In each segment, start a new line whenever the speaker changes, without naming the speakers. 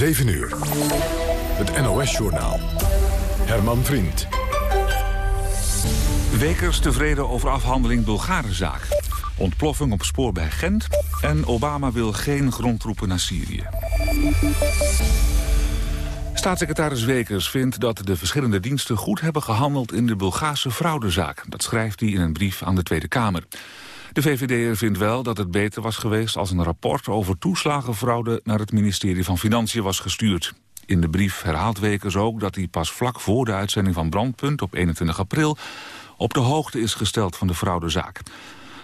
7 uur. Het NOS-journaal. Herman Vriend.
Wekers tevreden over afhandeling Bulgarenzaak. Ontploffing op spoor bij Gent. En Obama wil geen grondtroepen naar Syrië. Staatssecretaris Wekers vindt dat de verschillende diensten goed hebben gehandeld in de Bulgaarse fraudezaak. Dat schrijft hij in een brief aan de Tweede Kamer. De VVD vindt wel dat het beter was geweest als een rapport over toeslagenfraude naar het ministerie van Financiën was gestuurd. In de brief herhaalt Wekers ook dat hij pas vlak voor de uitzending van Brandpunt op 21 april op de hoogte is gesteld van de fraudezaak.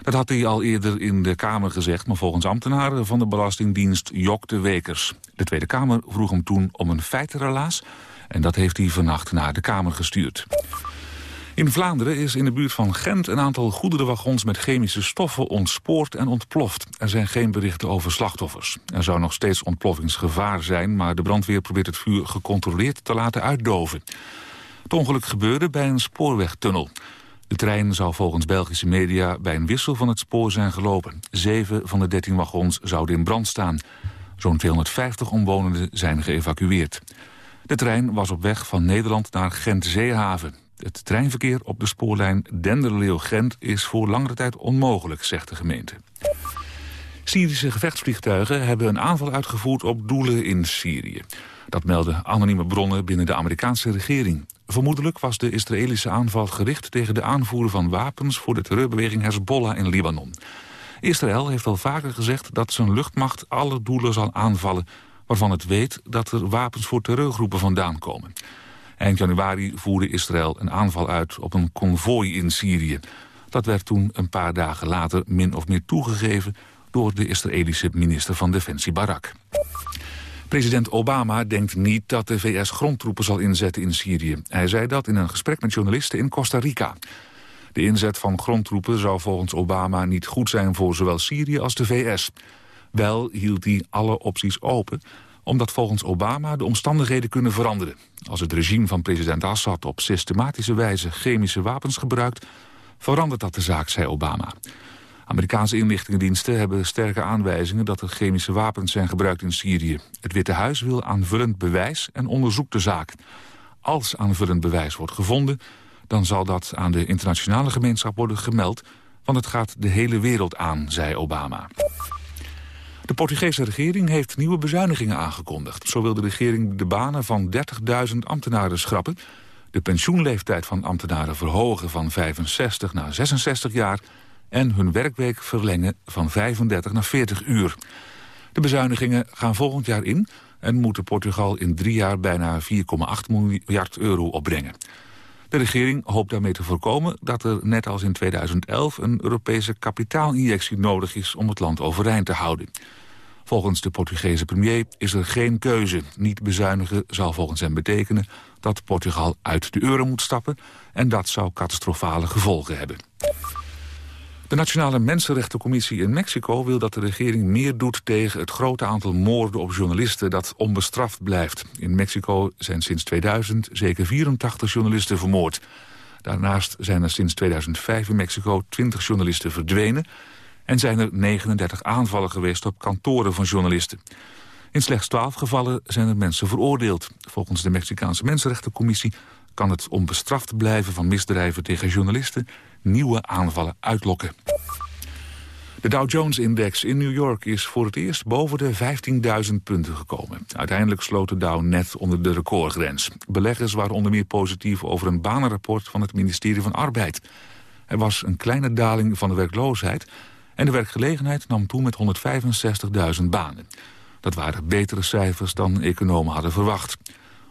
Dat had hij al eerder in de Kamer gezegd, maar volgens ambtenaren van de Belastingdienst jokte Wekers. De Tweede Kamer vroeg hem toen om een feitenrelaas en dat heeft hij vannacht naar de Kamer gestuurd. In Vlaanderen is in de buurt van Gent een aantal goederenwagons met chemische stoffen ontspoord en ontploft. Er zijn geen berichten over slachtoffers. Er zou nog steeds ontploffingsgevaar zijn, maar de brandweer probeert het vuur gecontroleerd te laten uitdoven. Het ongeluk gebeurde bij een spoorwegtunnel. De trein zou volgens Belgische media bij een wissel van het spoor zijn gelopen. Zeven van de dertien wagons zouden in brand staan. Zo'n 250 omwonenden zijn geëvacueerd. De trein was op weg van Nederland naar Gent-Zeehaven. Het treinverkeer op de spoorlijn Denderleeuw-Gent is voor langere tijd onmogelijk, zegt de gemeente. Syrische gevechtsvliegtuigen hebben een aanval uitgevoerd op doelen in Syrië. Dat melden anonieme bronnen binnen de Amerikaanse regering. Vermoedelijk was de Israëlische aanval gericht tegen de aanvoer van wapens voor de terreurbeweging Hezbollah in Libanon. Israël heeft al vaker gezegd dat zijn luchtmacht alle doelen zal aanvallen waarvan het weet dat er wapens voor terreurgroepen vandaan komen. Eind januari voerde Israël een aanval uit op een konvooi in Syrië. Dat werd toen een paar dagen later min of meer toegegeven... door de Israëlische minister van Defensie Barak. President Obama denkt niet dat de VS grondtroepen zal inzetten in Syrië. Hij zei dat in een gesprek met journalisten in Costa Rica. De inzet van grondtroepen zou volgens Obama niet goed zijn voor zowel Syrië als de VS. Wel hield hij alle opties open omdat volgens Obama de omstandigheden kunnen veranderen. Als het regime van president Assad op systematische wijze chemische wapens gebruikt... verandert dat de zaak, zei Obama. Amerikaanse inlichtingendiensten hebben sterke aanwijzingen... dat er chemische wapens zijn gebruikt in Syrië. Het Witte Huis wil aanvullend bewijs en onderzoekt de zaak. Als aanvullend bewijs wordt gevonden... dan zal dat aan de internationale gemeenschap worden gemeld... want het gaat de hele wereld aan, zei Obama. De Portugese regering heeft nieuwe bezuinigingen aangekondigd. Zo wil de regering de banen van 30.000 ambtenaren schrappen... de pensioenleeftijd van ambtenaren verhogen van 65 naar 66 jaar... en hun werkweek verlengen van 35 naar 40 uur. De bezuinigingen gaan volgend jaar in... en moeten Portugal in drie jaar bijna 4,8 miljard euro opbrengen. De regering hoopt daarmee te voorkomen dat er net als in 2011 een Europese kapitaalinjectie nodig is om het land overeind te houden. Volgens de Portugese premier is er geen keuze. Niet bezuinigen zal volgens hem betekenen dat Portugal uit de euro moet stappen en dat zou catastrofale gevolgen hebben. De Nationale Mensenrechtencommissie in Mexico wil dat de regering meer doet tegen het grote aantal moorden op journalisten dat onbestraft blijft. In Mexico zijn sinds 2000 zeker 84 journalisten vermoord. Daarnaast zijn er sinds 2005 in Mexico 20 journalisten verdwenen en zijn er 39 aanvallen geweest op kantoren van journalisten. In slechts 12 gevallen zijn er mensen veroordeeld. Volgens de Mexicaanse Mensenrechtencommissie kan het onbestraft blijven van misdrijven tegen journalisten nieuwe aanvallen uitlokken. De Dow Jones-index in New York is voor het eerst boven de 15.000 punten gekomen. Uiteindelijk sloot de Dow net onder de recordgrens. Beleggers waren onder meer positief over een banenrapport van het ministerie van Arbeid. Er was een kleine daling van de werkloosheid... en de werkgelegenheid nam toe met 165.000 banen. Dat waren betere cijfers dan economen hadden verwacht.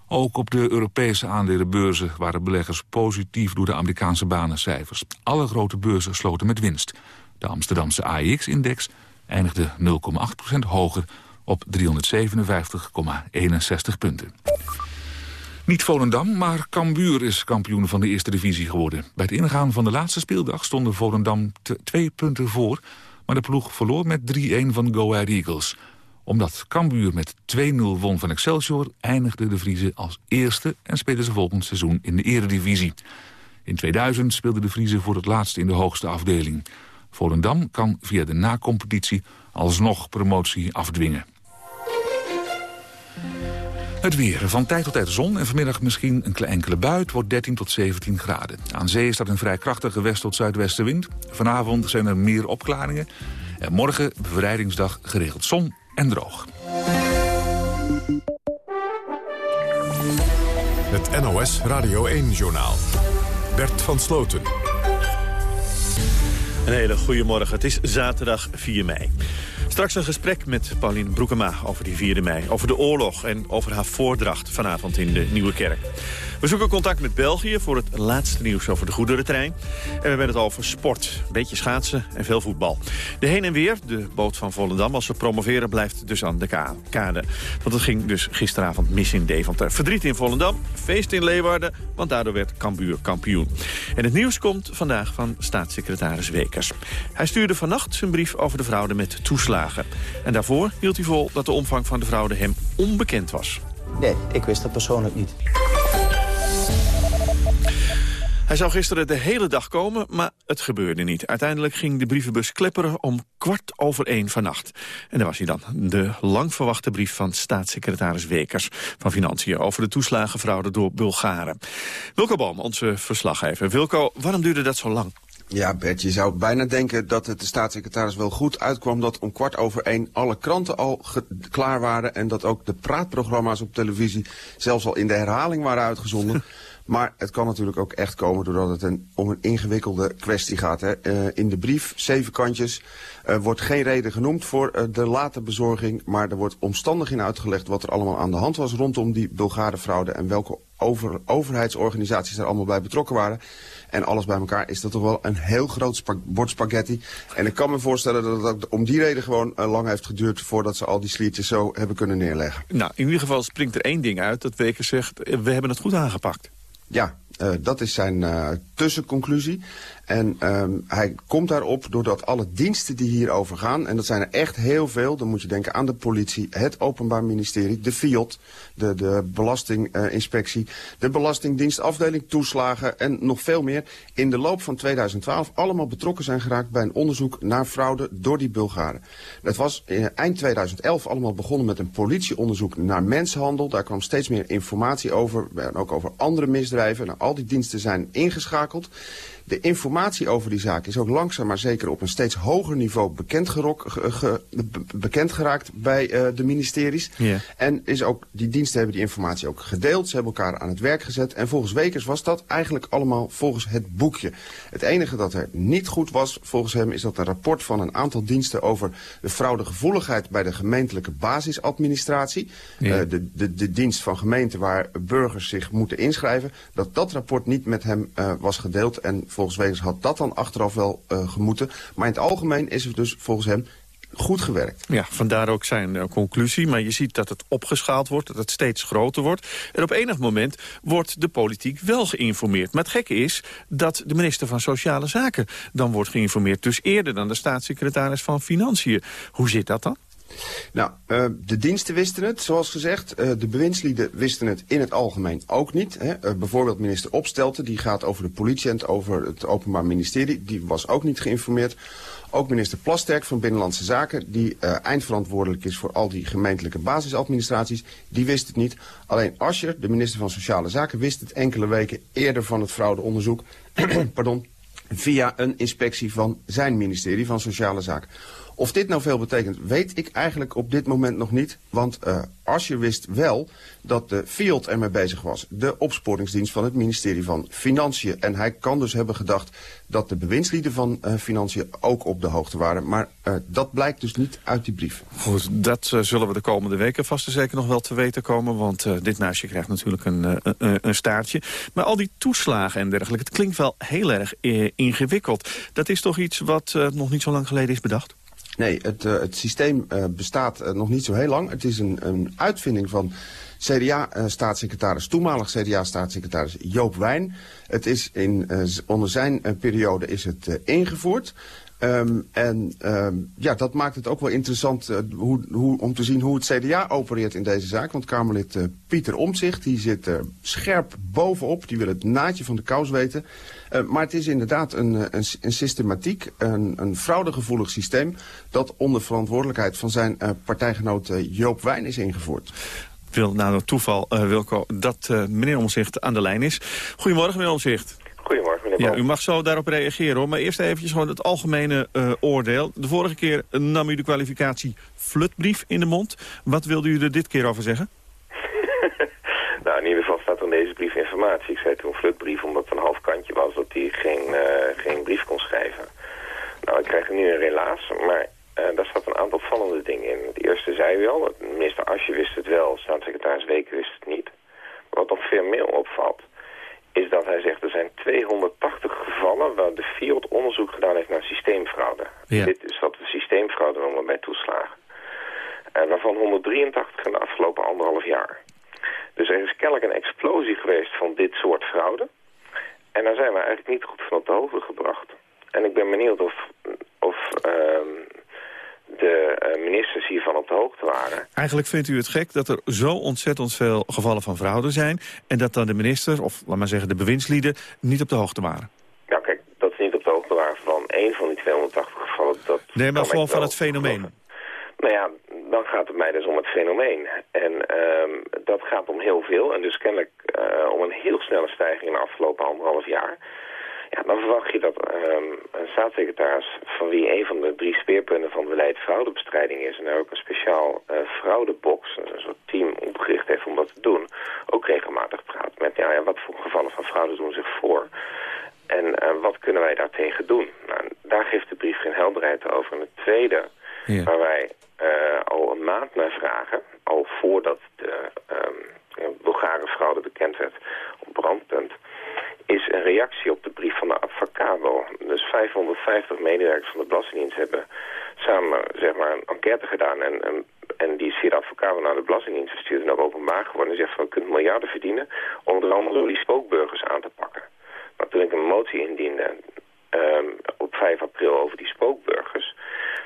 Ook op de Europese aandelenbeurzen waren beleggers positief door de Amerikaanse banencijfers. Alle grote beurzen sloten met winst. De Amsterdamse AEX-index eindigde 0,8% hoger op 357,61 punten. Niet Volendam, maar Cambuur is kampioen van de eerste divisie geworden. Bij het ingaan van de laatste speeldag stonden Volendam twee punten voor... maar de ploeg verloor met 3-1 van Go Ahead Eagles omdat Cambuur met 2-0 won van Excelsior... eindigde de Vriezen als eerste en speelden ze volgend seizoen in de eredivisie. In 2000 speelden de Vriezen voor het laatst in de hoogste afdeling. Volendam kan via de nacompetitie alsnog promotie afdwingen. Het weer. Van tijd tot tijd zon en vanmiddag misschien een enkele bui. Wordt 13 tot 17 graden. Aan zee staat een vrij krachtige west- tot zuidwestenwind. Vanavond zijn er meer opklaringen. En morgen, bevrijdingsdag, geregeld zon en droog.
Het NOS Radio 1-journaal. Bert van Sloten.
Een hele goede morgen. Het is zaterdag 4 mei. Straks een gesprek met Pauline Broekema over die 4 mei. Over de oorlog en over haar voordracht vanavond in de Nieuwe Kerk. We zoeken contact met België voor het laatste nieuws over de goederentrein. En we hebben het over sport, een beetje schaatsen en veel voetbal. De heen en weer, de boot van Volendam, als ze promoveren... blijft dus aan de kade. Want het ging dus gisteravond mis in Deventer. Verdriet in Volendam, feest in Leeuwarden, want daardoor werd Cambuur kampioen. En het nieuws komt vandaag van staatssecretaris Wekers. Hij stuurde vannacht zijn brief over de fraude met toeslagen. En daarvoor hield hij vol dat de omvang van de fraude hem onbekend was.
Nee, ik wist dat persoonlijk niet.
Hij zou gisteren de hele dag komen, maar het gebeurde niet. Uiteindelijk ging de brievenbus klepperen om kwart over één vannacht. En daar was hij dan, de lang verwachte brief van staatssecretaris Wekers van Financiën... over de toeslagenfraude door Bulgaren. Wilco Boom, onze verslaggever. Wilco, waarom duurde dat zo lang?
Ja, Bert, je zou bijna denken dat het de staatssecretaris wel goed uitkwam... dat om kwart over één alle kranten al klaar waren... en dat ook de praatprogramma's op televisie zelfs al in de herhaling waren uitgezonden... Maar het kan natuurlijk ook echt komen doordat het een, om een ingewikkelde kwestie gaat. Hè. Uh, in de brief, zeven kantjes, uh, wordt geen reden genoemd voor uh, de late bezorging. Maar er wordt omstandig in uitgelegd wat er allemaal aan de hand was rondom die Bulgare fraude. En welke over, overheidsorganisaties er allemaal bij betrokken waren. En alles bij elkaar is dat toch wel een heel groot spa bord spaghetti. En ik kan me voorstellen dat het ook om die reden gewoon lang heeft geduurd... voordat ze al die sliertjes zo hebben kunnen neerleggen.
Nou, in ieder geval springt er één ding uit dat Wekers zegt... we hebben het goed aangepakt.
Ja, uh, dat is zijn uh, tussenconclusie. En um, hij komt daarop doordat alle diensten die hierover gaan... en dat zijn er echt heel veel, dan moet je denken aan de politie... het Openbaar Ministerie, de FIOT, de, de Belastinginspectie... de Belastingdienstafdeling Toeslagen en nog veel meer... in de loop van 2012 allemaal betrokken zijn geraakt... bij een onderzoek naar fraude door die Bulgaren. Dat was uh, eind 2011 allemaal begonnen met een politieonderzoek naar mensenhandel. Daar kwam steeds meer informatie over, en ook over andere misdrijven. Nou, al die diensten zijn ingeschakeld... De informatie over die zaak is ook langzaam maar zeker op een steeds hoger niveau bekend, gerok, ge, ge, bekend geraakt bij uh, de ministeries.
Yeah.
En is ook, die diensten hebben die informatie ook gedeeld. Ze hebben elkaar aan het werk gezet. En volgens Wekers was dat eigenlijk allemaal volgens het boekje. Het enige dat er niet goed was volgens hem is dat een rapport van een aantal diensten over de fraudegevoeligheid bij de gemeentelijke basisadministratie.
Yeah.
Uh, de, de, de dienst van gemeenten waar burgers zich moeten inschrijven. Dat dat rapport niet met hem uh, was gedeeld en volgens Wekers had dat dan achteraf wel uh, gemoeten. Maar in het algemeen is het dus volgens hem goed gewerkt.
Ja, vandaar ook zijn uh, conclusie. Maar je ziet dat het opgeschaald wordt, dat het steeds groter wordt. En op enig moment wordt de politiek wel geïnformeerd. Maar het gekke is dat de minister van Sociale Zaken dan wordt geïnformeerd. Dus eerder dan de staatssecretaris van Financiën. Hoe zit dat dan?
Nou, uh, de diensten wisten het, zoals gezegd. Uh, de bewindslieden wisten het in het algemeen ook niet. Uh, bijvoorbeeld minister Opstelten, die gaat over de politie en over het Openbaar Ministerie. Die was ook niet geïnformeerd. Ook minister Plasterk van Binnenlandse Zaken, die eindverantwoordelijk is voor al die gemeentelijke basisadministraties, die wist het niet. Alleen Ascher, de minister van Sociale Zaken, wist het enkele weken eerder van het fraudeonderzoek. Pardon, via een inspectie van zijn ministerie van Sociale Zaken. Of dit nou veel betekent, weet ik eigenlijk op dit moment nog niet. Want uh, Asje wist wel dat de FIOD ermee bezig was. De opsporingsdienst van het ministerie van Financiën. En hij kan dus hebben gedacht dat de bewindslieden van uh, Financiën ook op de hoogte waren. Maar uh, dat blijkt dus niet uit die brief.
Goed, dat zullen we de komende weken vast en zeker nog wel te weten komen. Want dit naastje krijgt natuurlijk een, een staartje. Maar al die toeslagen en dergelijke, het klinkt wel heel erg ingewikkeld. Dat is toch iets wat nog niet zo lang geleden is bedacht?
Nee, het, uh, het systeem uh, bestaat uh, nog niet zo heel lang. Het is een, een uitvinding van CDA-staatssecretaris, toenmalig CDA-staatssecretaris Joop Wijn. Het is in, onder zijn periode is het ingevoerd. Um, en um, ja, dat maakt het ook wel interessant uh, hoe, hoe, om te zien hoe het CDA opereert in deze zaak. Want Kamerlid uh, Pieter Omtzigt, die zit uh, scherp bovenop. Die wil het naadje van de kous weten. Maar het is inderdaad een, een, een systematiek, een, een fraudegevoelig systeem... dat onder verantwoordelijkheid van zijn partijgenoot Joop Wijn is ingevoerd.
wil nou toeval, uh, dat meneer Omzicht aan de lijn is. Goedemorgen, meneer Omzicht. Ja, u mag zo daarop reageren, hoor. Maar eerst eventjes gewoon het algemene uh, oordeel. De vorige keer nam u de kwalificatie flutbrief in de mond. Wat wilde u er dit keer over zeggen?
nou, in ieder geval staat er in deze brief informatie. Ik zei toen flutbrief omdat het een half kantje was... dat hij geen, geen brief kon schrijven. Nou, ik krijg nu een relaas, maar uh, daar staat een aantal vallende dingen in. Het eerste zei u al, minister Asje wist het wel, staatssecretaris Weken wist het niet. Wat nog veel meer opvalt, is dat hij zegt er zijn 280 gevallen waar de FIOD onderzoek gedaan heeft naar systeemfraude.
Ja.
Dit is wat we systeemfraude noemen bij toeslagen. Uh, waarvan 183 in de afgelopen anderhalf jaar. Dus er is kennelijk een explosie geweest van dit soort fraude. En daar zijn we eigenlijk niet goed van op de hoogte gebracht. En ik ben benieuwd of, of uh, de uh, ministers hiervan op de hoogte waren.
Eigenlijk vindt u het gek dat er zo ontzettend veel gevallen van fraude zijn... en dat dan de minister, of laat maar zeggen de bewindslieden, niet op de hoogte waren?
Nou kijk, dat ze niet op de hoogte waren van één van die 280 gevallen... Dat
nee, maar gewoon van het fenomeen.
Geloven. Nou ja, dan gaat het mij dus om het fenomeen. En uh, dat gaat om heel veel. En dus kennelijk uh, om een heel snelle stijging in de afgelopen anderhalf jaar... Ja, dan verwacht je dat um, een staatssecretaris, van wie een van de drie speerpunten van beleid fraudebestrijding is, en daar ook een speciaal uh, fraudebox, een soort team opgericht heeft om dat te doen, ook regelmatig praat met, ja, ja wat voor gevallen van fraude doen zich voor. En uh, wat kunnen wij daartegen doen? Nou, daar geeft de brief geen helderheid over. En het tweede, ja. waar wij uh, al een maand naar vragen, al voordat de um, Bulgare fraude bekend werd op brandpunt, is een reactie op de brief van de Advocabo. Dus 550 medewerkers van de Belastingdienst hebben samen zeg maar, een enquête gedaan. En, en, die is via de naar de Belastingdienst gestuurd en ook openbaar geworden. En zegt van, je kunt miljarden verdienen om er allemaal die spookburgers aan te pakken. Maar toen ik een motie indiende um, op 5 april over die spookburgers...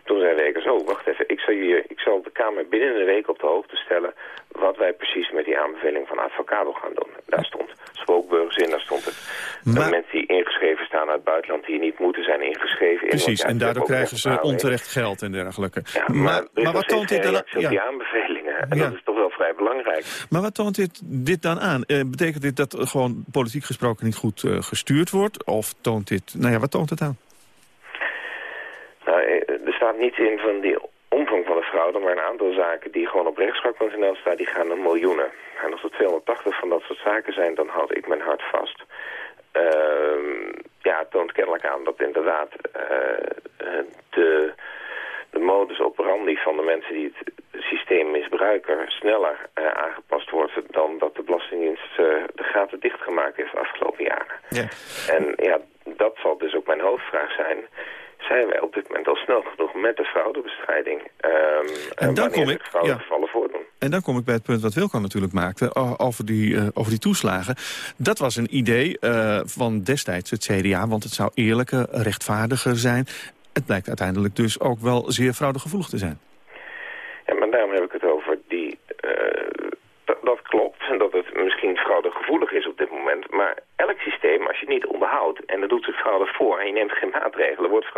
Toen zei Wekers, oh, wacht even, ik zal, je, ik zal de Kamer binnen een week op de hoogte stellen... wat wij precies met die aanbeveling van Advocabo gaan doen. Daar stond spookburgers in, daar stond het. Maar... mensen die ingeschreven staan uit het buitenland... die niet moeten zijn ingeschreven.
Precies,
in,
en daardoor krijgen ze onterecht geld en dergelijke.
Ja, maar, maar, maar wat toont dit dan aan? Ja. die aanbevelingen, en ja. dat is toch wel vrij belangrijk.
Maar wat toont dit, dit dan aan? Uh, betekent dit dat gewoon politiek gesproken niet goed uh, gestuurd wordt? Of toont dit, nou ja, wat toont het aan?
Nou, er staat niets in van die omvang van de fraude, maar een aantal zaken die gewoon op rechtspraak.nl staan, die gaan om miljoenen. En als er 280 van dat soort zaken zijn, dan houd ik mijn hart vast. Uh, ja, het toont kennelijk aan dat inderdaad uh, de, de modus operandi van de mensen die het systeem misbruiken sneller uh, aangepast wordt dan dat de Belastingdienst de gaten dichtgemaakt heeft de afgelopen jaren.
Ja.
En ja, dat zal dus ook mijn hoofdvraag zijn zijn wij op dit moment al snel genoeg met de fraudebestrijding. Um,
en dan kom ik,
ja. gevallen voordoen.
En dan kom ik bij het punt wat Wilco natuurlijk maakte over die, uh, over die toeslagen. Dat was een idee uh, van destijds het CDA, want het zou eerlijker, rechtvaardiger zijn. Het blijkt uiteindelijk dus ook wel zeer fraudegevoelig te zijn.
Ja, maar daarom heb ik het over die... Uh, dat klopt, en dat het misschien fraudegevoelig is op dit moment. Maar elk systeem, als je het niet onderhoudt en er doet zich fraude voor... en je neemt geen maatregelen, wordt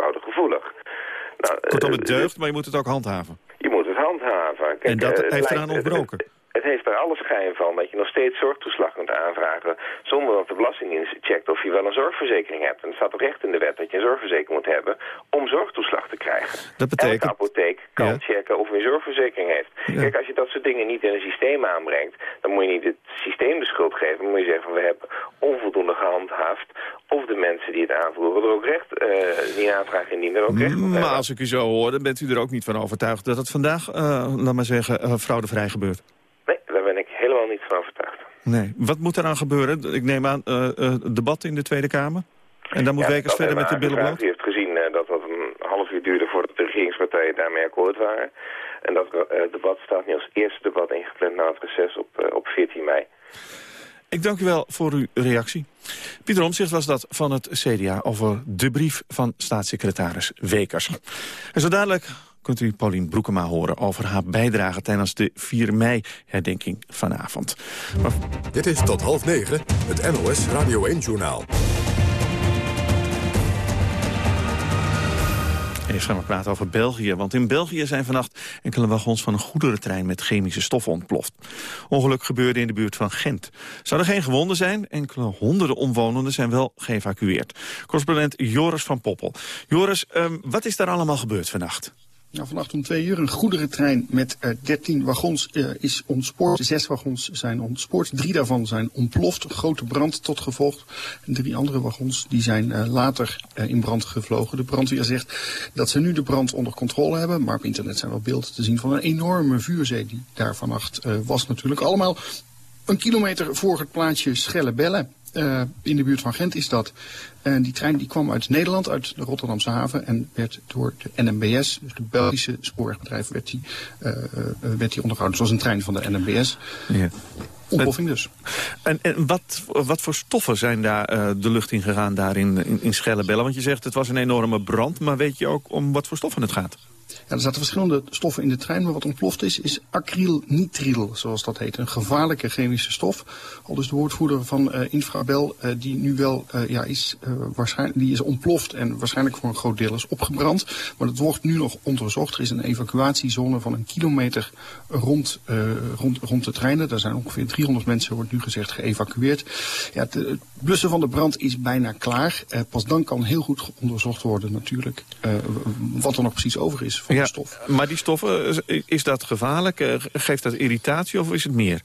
Kortom, het deugt, maar je moet het ook handhaven.
Je moet het handhaven. Kijk,
en dat
uh,
heeft eraan ontbroken.
Het, het van dat je nog steeds zorgtoeslag kunt aanvragen... zonder dat de Belastingdienst checkt of je wel een zorgverzekering hebt. En er staat ook recht in de wet dat je een zorgverzekering moet hebben... om zorgtoeslag te krijgen.
Dat betekent...
Elke apotheek kan
Ja.
checken of je een zorgverzekering heeft.
Ja.
Kijk, als je dat soort dingen niet in een systeem aanbrengt... dan moet je niet het systeem de schuld geven. Dan moet je zeggen van we hebben onvoldoende gehandhaafd... of de mensen die het aanvoeren er ook recht, eh die aanvraag indienen, er ook recht
Maar
hebben.
als ik u zo hoor, dan bent u er ook niet van overtuigd... dat het vandaag, uh, laat maar zeggen, uh, fraudevrij gebeurt.
Nee, daar ben ik helemaal niet van overtuigd.
Nee. Wat moet er aan gebeuren? Ik neem aan uh, uh, debat in de Tweede Kamer? En dan moet
Ja,
Wekers verder met de
hebben we
billen
aangevraagd.
bloot?
U heeft gezien eh, dat dat een half uur duurde voordat de regeringspartijen daarmee akkoord waren. En dat debat staat nu als eerste debat ingepland na het reces op, op 14 mei.
Ik dank u wel voor uw reactie. Pieter Omtzigt was dat van het CDA over de brief van staatssecretaris Wekers. En zo dadelijk kunt u Paulien Broekema horen over haar bijdrage tijdens de 4 mei-herdenking vanavond. Maar
Dit is tot half negen, het NOS Radio 1-journaal.
Eerst gaan we praten over België, want in België zijn vannacht enkele wagons van een goederentrein met chemische stoffen ontploft. Ongeluk gebeurde in de buurt van Gent. Zouden geen gewonden zijn, enkele honderden omwonenden zijn wel geëvacueerd. Correspondent Joris van Poppel. Joris, um, wat is daar allemaal gebeurd vannacht?
Nou, om twee uur een goederentrein met uh, 13 wagons uh, is ontspoord. Zes wagons zijn ontspoord. Drie daarvan zijn ontploft. Grote brand tot gevolg. En drie andere wagons die zijn uh, later in brand gevlogen. De brandweer zegt dat ze nu de brand onder controle hebben. Maar op internet zijn wel beelden te zien van een enorme vuurzee die daar vannacht was natuurlijk. Allemaal een kilometer voor het plaatsje Schellebelle. Uh, in de buurt van Gent is dat. En die trein die kwam uit Nederland, uit de Rotterdamse haven... en werd door de NMBS, dus de Belgische spoorwegbedrijf, werd die, uh, werd die onderhouden. Zoals een trein van de NMBS. Ja. Ontploffing dus.
En, en wat, wat voor stoffen zijn daar uh, de lucht in gegaan daar in, in, in Schellebellen? Want je zegt het was een enorme brand, maar weet je ook om wat voor stoffen het gaat?
Er zaten verschillende stoffen in de trein, maar wat ontploft is, is acrylnitriel, zoals dat heet. Een gevaarlijke chemische stof. Al dus de woordvoerder van uh, Infrabel, uh, die nu wel uh, ja, is, waarschijnlijk, die is ontploft en waarschijnlijk voor een groot deel is opgebrand. Maar dat wordt nu nog onderzocht. Er is een evacuatiezone van een kilometer rond, rond, rond de treinen. Daar zijn ongeveer 300 mensen, wordt nu gezegd, geëvacueerd. Ja, het blussen van de brand is bijna klaar. pas dan kan heel goed onderzocht worden natuurlijk wat er nog precies over is
ja,
stof.
Maar die stoffen, is dat gevaarlijk? Geeft dat irritatie of is het meer?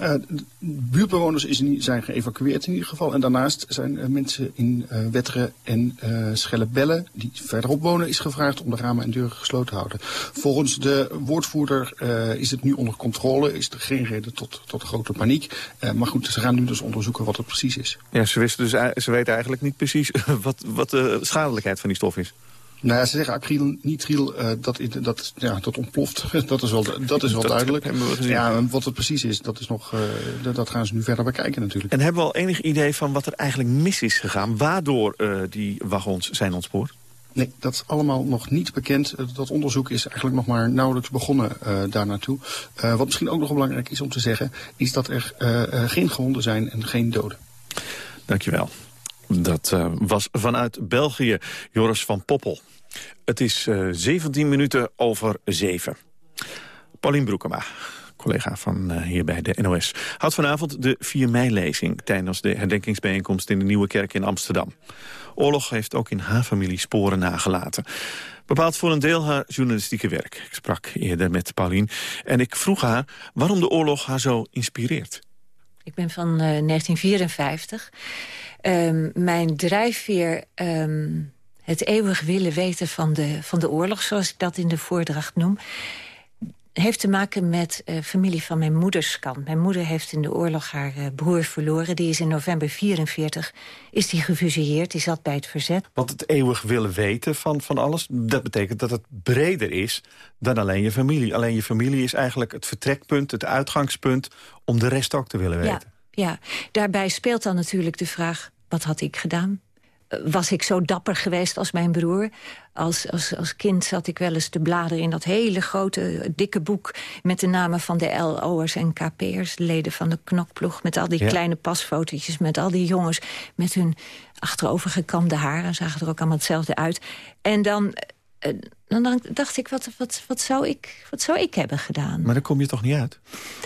Uh, buurtbewoners is, zijn geëvacueerd in ieder geval. En daarnaast zijn uh, mensen in uh, Wetteren en Schellebellen, die verderop wonen, is gevraagd om de ramen en deuren gesloten te houden. Volgens de woordvoerder is het nu onder controle, is er geen reden tot, tot grote paniek. maar goed, ze gaan nu dus onderzoeken wat het precies is.
Ja, ze, wisten dus, ze weten eigenlijk niet precies wat, wat de schadelijkheid van die stof is.
Nou ja, ze zeggen acrylnitriel, uh, dat, dat, ja, dat ontploft. dat is wel, dat is wel dat duidelijk. Ja, wat het precies is, dat, is nog, uh, dat gaan ze nu verder bekijken natuurlijk.
En hebben we al enig idee van wat er eigenlijk mis is gegaan? Waardoor uh, die wagons zijn ontspoord?
Nee, dat is allemaal nog niet bekend. Dat onderzoek is eigenlijk nog maar nauwelijks begonnen uh, daar naartoe. Uh, wat misschien ook nog belangrijk is om te zeggen... is dat er uh, geen gewonden zijn en geen doden.
Dankjewel. Dat uh, was vanuit België Joris van Poppel. Het is uh, eh, 17 minuten over 7. Paulien Broekema, collega van uh, hier bij de NOS... houdt vanavond de 4 mei-lezing... tijdens de herdenkingsbijeenkomst in de Nieuwe Kerk in Amsterdam. Oorlog heeft ook in haar familie sporen nagelaten. Bepaalt voor een deel haar journalistieke werk. Ik sprak eerder met Paulien en ik vroeg haar waarom de oorlog haar zo inspireert.
Ik ben van uh, 1954. Um, mijn drijfveer... Um, het eeuwig willen weten van de, van de oorlog, zoals ik dat in de voordracht noem heeft te maken met uh, familie van mijn moeders kant. Mijn moeder heeft in de oorlog haar uh, broer verloren. Die is in november 44 is die gefusilleerd. Die zat bij het verzet.
Want het eeuwig willen weten van, van alles... dat betekent dat het breder is dan alleen je familie. Alleen je familie is eigenlijk het vertrekpunt, het uitgangspunt... om de rest ook te willen weten.
Ja, ja. daarbij speelt dan natuurlijk de vraag... wat had ik gedaan? was ik zo dapper geweest als mijn broer. Als, als, als kind zat ik wel eens te bladeren in dat hele grote, dikke boek... met de namen van de LO'ers en KP'ers, leden van de knokploeg... met al die kleine pasfotootjes, met al die jongens... met hun achterovergekamde haren, zagen er ook allemaal hetzelfde uit. En dan dan dacht ik, wat, wat, wat, zou ik, wat zou ik hebben gedaan?
Maar daar kom je toch niet uit?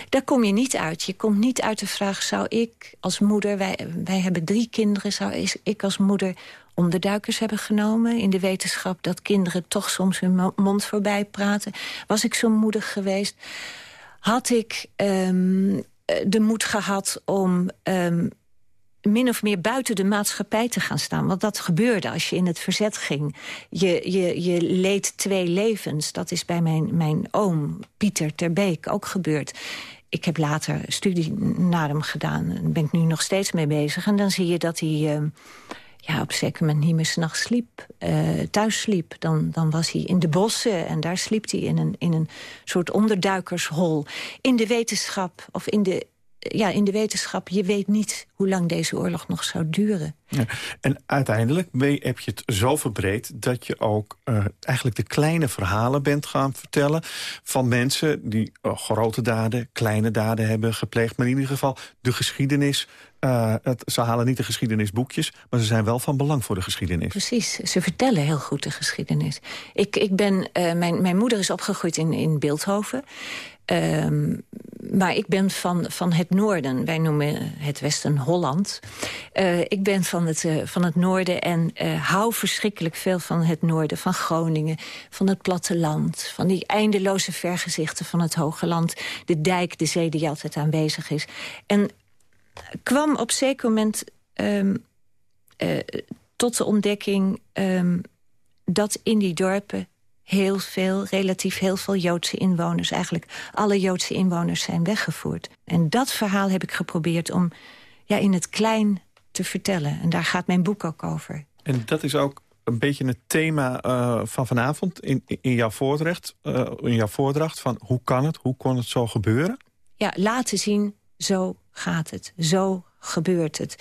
Daar kom je niet uit. Je komt niet uit de vraag, zou ik als moeder... wij, wij hebben drie kinderen, zou ik als moeder onderduikers hebben genomen... in de wetenschap dat kinderen toch soms hun mond voorbij praten? Was ik zo moedig geweest? Had ik um, de moed gehad om um, min of meer buiten de maatschappij te gaan staan. Want dat gebeurde als je in het verzet ging. Je, je, je leed twee levens. Dat is bij mijn, mijn oom, Pieter Terbeek, ook gebeurd. Ik heb later studie naar hem gedaan. Daar ben ik nu nog steeds mee bezig. En dan zie je dat hij... Uh, ja, op een zeker moment niet meer s'nachts sliep, uh, thuis sliep. Dan, dan was hij in de bossen en daar sliep hij in een, in een soort onderduikershol. In de wetenschap of in de ja, in de wetenschap, je weet niet hoe lang deze oorlog nog zou duren. Ja,
en uiteindelijk heb je het zo verbreed... dat je ook uh, eigenlijk de kleine verhalen bent gaan vertellen... van mensen die uh, grote daden, kleine daden hebben gepleegd... maar in ieder geval de geschiedenis... Uh, het, ze halen niet de geschiedenisboekjes, maar ze zijn wel van belang voor de geschiedenis.
Precies, ze vertellen heel goed de geschiedenis. Ik, ik ben, mijn, mijn moeder is opgegroeid in, in Beeldhoven. Um, maar ik ben van, van het noorden. Wij noemen het Westen Holland. Uh, ik ben van het, uh, van het noorden en uh, hou verschrikkelijk veel van het noorden. Van Groningen, van het platteland. Van die eindeloze vergezichten van het hoge land. De dijk, de zee die altijd aanwezig is. En kwam op zeker moment um, tot de ontdekking... Um, dat in die dorpen heel veel, relatief heel veel Joodse inwoners... eigenlijk alle Joodse inwoners zijn weggevoerd. En dat verhaal heb ik geprobeerd om ja, in het klein te vertellen. En daar gaat mijn boek ook over.
En dat is ook een beetje het thema uh, van vanavond in, in, jouw voordracht, uh, in jouw voordracht van hoe kan het, hoe kon het zo gebeuren?
Ja, laten zien, zo gaat het, zo gebeurt het.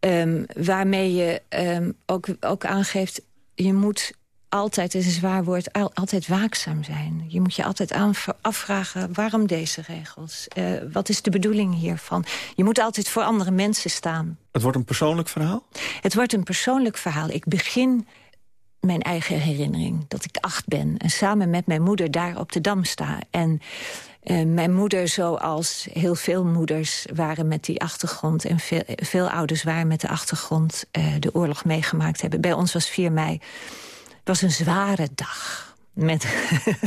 Um, waarmee je um, ook, ook aangeeft, je moet altijd, is een zwaar woord, altijd waakzaam zijn. Je moet je altijd afvragen, waarom deze regels? Uh, wat is de bedoeling hiervan? Je moet altijd voor andere mensen staan.
Het wordt een persoonlijk verhaal?
Het wordt een persoonlijk verhaal. Ik begin mijn eigen herinnering, dat ik acht ben... en samen met mijn moeder daar op de Dam sta. En uh, mijn moeder, zoals heel veel moeders waren met die achtergrond... en veel, veel ouders waren met de achtergrond uh, de oorlog meegemaakt hebben. Bij ons was 4 mei was een zware dag. Met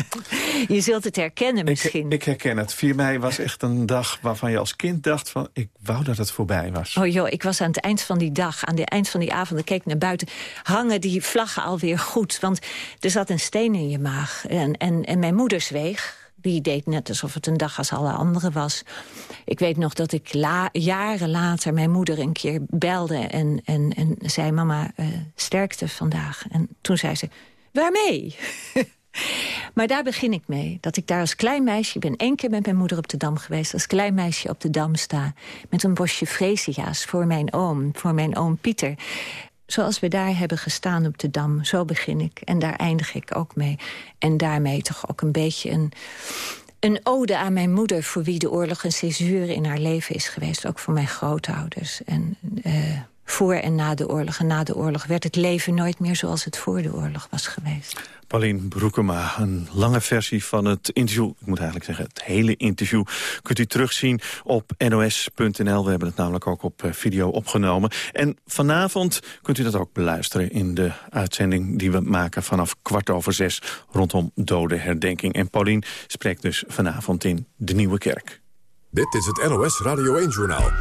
je zult het herkennen misschien.
Ik, ik, herken het. 4 mei was echt een dag waarvan je als kind dacht van... ik wou dat het voorbij was.
Oh joh, ik was aan het eind van die dag, aan het eind van die avond... ik keek naar buiten, hangen die vlaggen alweer goed. Want er zat een steen in je maag. En, en, en mijn moeder zweeg. Die deed net alsof het een dag als alle andere was. Ik weet nog dat ik jaren later mijn moeder een keer belde... en, en, en zei, mama, uh, sterkte vandaag. En toen zei ze, waarmee? maar daar begin ik mee. Dat ik daar als klein meisje... Ik ben één keer met mijn moeder op de Dam geweest. Als klein meisje op de Dam sta. Met een bosje freesia's voor mijn oom. Voor mijn oom Pieter zoals we daar hebben gestaan op de Dam, zo begin ik. En daar eindig ik ook mee. En daarmee toch ook een beetje een, een ode aan mijn moeder... voor wie de oorlog een césuur in haar leven is geweest. Ook voor mijn grootouders. En uh, voor en na de oorlog. En na de oorlog werd het leven nooit meer zoals het voor de oorlog was geweest.
Paulien Broekema, een lange versie van het interview. Ik moet eigenlijk zeggen, het hele interview kunt u terugzien op nos.nl. We hebben het namelijk ook op eh, video opgenomen. En vanavond kunt u dat ook beluisteren in de uitzending die we maken vanaf kwart over zes rondom dode herdenking. En Paulien spreekt dus vanavond in de Nieuwe Kerk.
Dit is het NOS Radio 1-journaal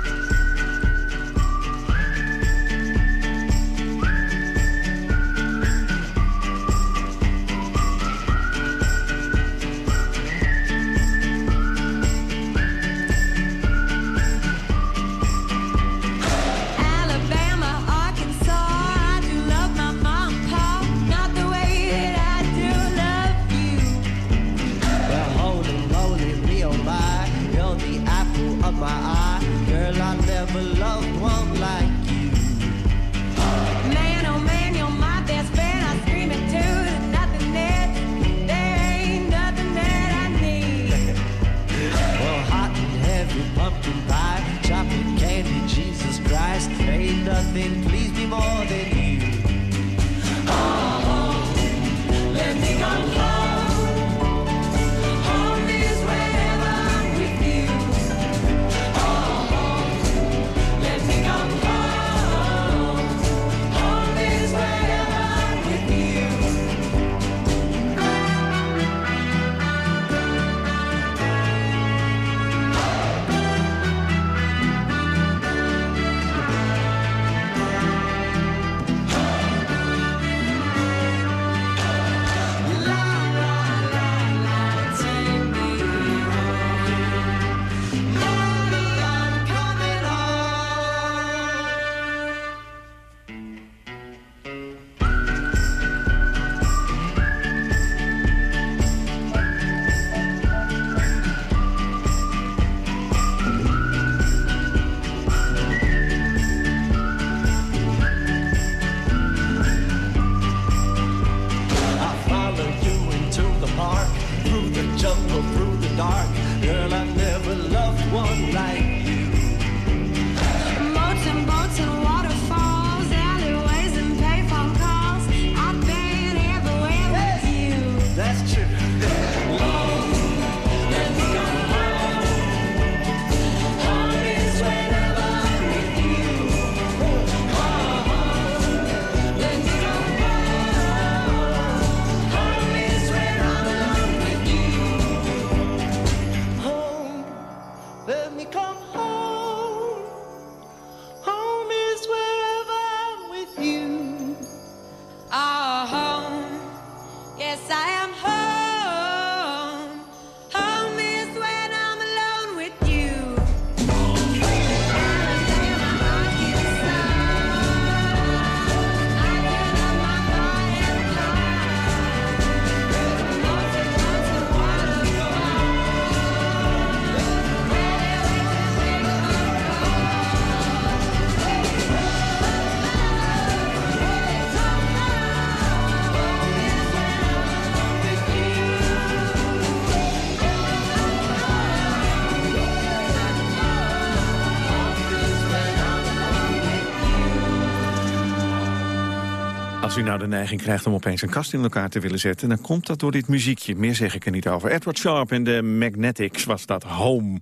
Als u nou de neiging krijgt om opeens een kast in elkaar te willen zetten... dan komt dat door dit muziekje. Meer zeg ik er niet over. Edward Sharp en de Magnetics was dat Home.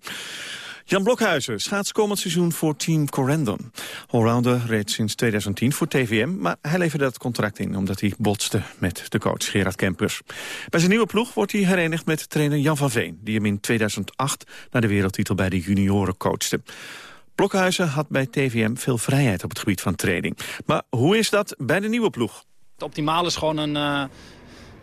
Jan Blokhuizen schaats komend seizoen voor Team Corendon. Allrounder reed sinds 2010 voor TVM, maar hij leverde dat contract in... omdat hij botste met de coach Gerard Kempers. Bij zijn nieuwe ploeg wordt hij herenigd met trainer Jan van Veen... die hem in 2008 naar de wereldtitel bij de junioren coachte. Blokhuizen had bij TVM veel vrijheid op het gebied van training. Maar hoe is dat bij de nieuwe ploeg?
Het optimale is gewoon een, uh,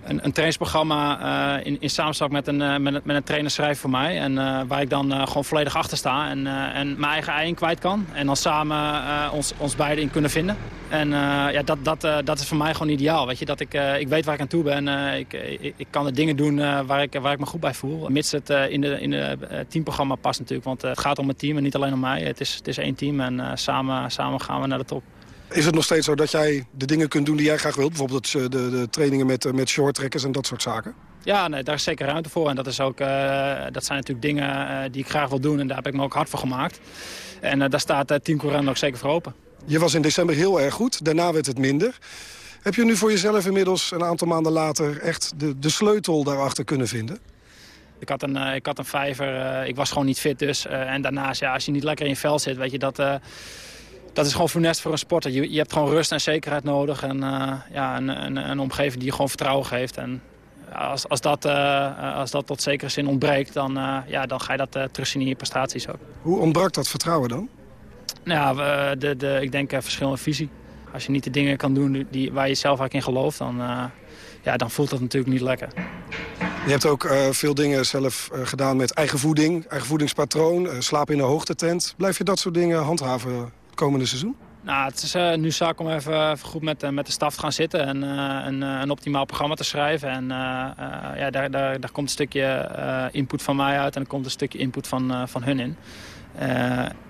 een, een trainingsprogramma uh, in, in samenwerking met een, met, met een trainer schrijven voor mij. En waar ik dan gewoon volledig achter sta en, en mijn eigen ei in kwijt kan. En dan samen ons, ons beiden in kunnen vinden. En ja, dat, dat, dat is voor mij gewoon ideaal. Weet je? Dat ik, ik weet waar ik aan toe ben. ik, ik, ik kan de dingen doen waar, ik, waar ik me goed bij voel. Mits het in de, in de teamprogramma past natuurlijk. Want het gaat om het team en niet alleen om mij. Het is, het is één team en samen, samen gaan we naar de top.
Is het nog steeds zo dat jij de dingen kunt doen die jij graag wilt? Bijvoorbeeld de, de trainingen met, met shorttrekkers en dat soort zaken?
Ja, nee, daar is zeker ruimte voor. En dat, is ook, uh, dat zijn natuurlijk dingen uh, die ik graag wil doen. En daar heb ik me ook hard voor gemaakt. En uh, daar staat Team Courant ook zeker voor open.
Je was in december heel erg goed. Daarna werd het minder. Heb je nu voor jezelf inmiddels een aantal maanden later... echt de, de sleutel daarachter kunnen vinden?
Ik had een, ik had een vijver. ik was gewoon niet fit dus. en daarnaast, ja, als je niet lekker in je vel zit, weet je dat dat is gewoon funest voor een sporter. Je, je hebt gewoon rust en zekerheid nodig. En uh, ja, een, een, een, omgeving die je gewoon vertrouwen geeft. En als, als, dat, uh, als dat tot zekere zin ontbreekt, dan, uh, ja, dan ga je dat terugzien in je prestaties ook.
Hoe ontbrak dat vertrouwen dan?
Nou, ja, de, de, ik denk verschillende visie. Als je niet de dingen kan doen die, waar je zelf eigenlijk in gelooft, dan, ja, dan voelt dat natuurlijk niet lekker.
Je hebt ook uh, veel dingen zelf uh, gedaan met eigen voeding, eigen voedingspatroon, uh, slapen in een hoogtetent. Blijf je dat soort dingen handhaven komende seizoen?
Nou, het is uh, nu zaak om even, even goed met, uh, met de staf te gaan zitten en uh, een, een, optimaal programma te schrijven. En ja, daar, daar, daar komt een stukje input van mij uit en er komt een stukje input van, van hun in.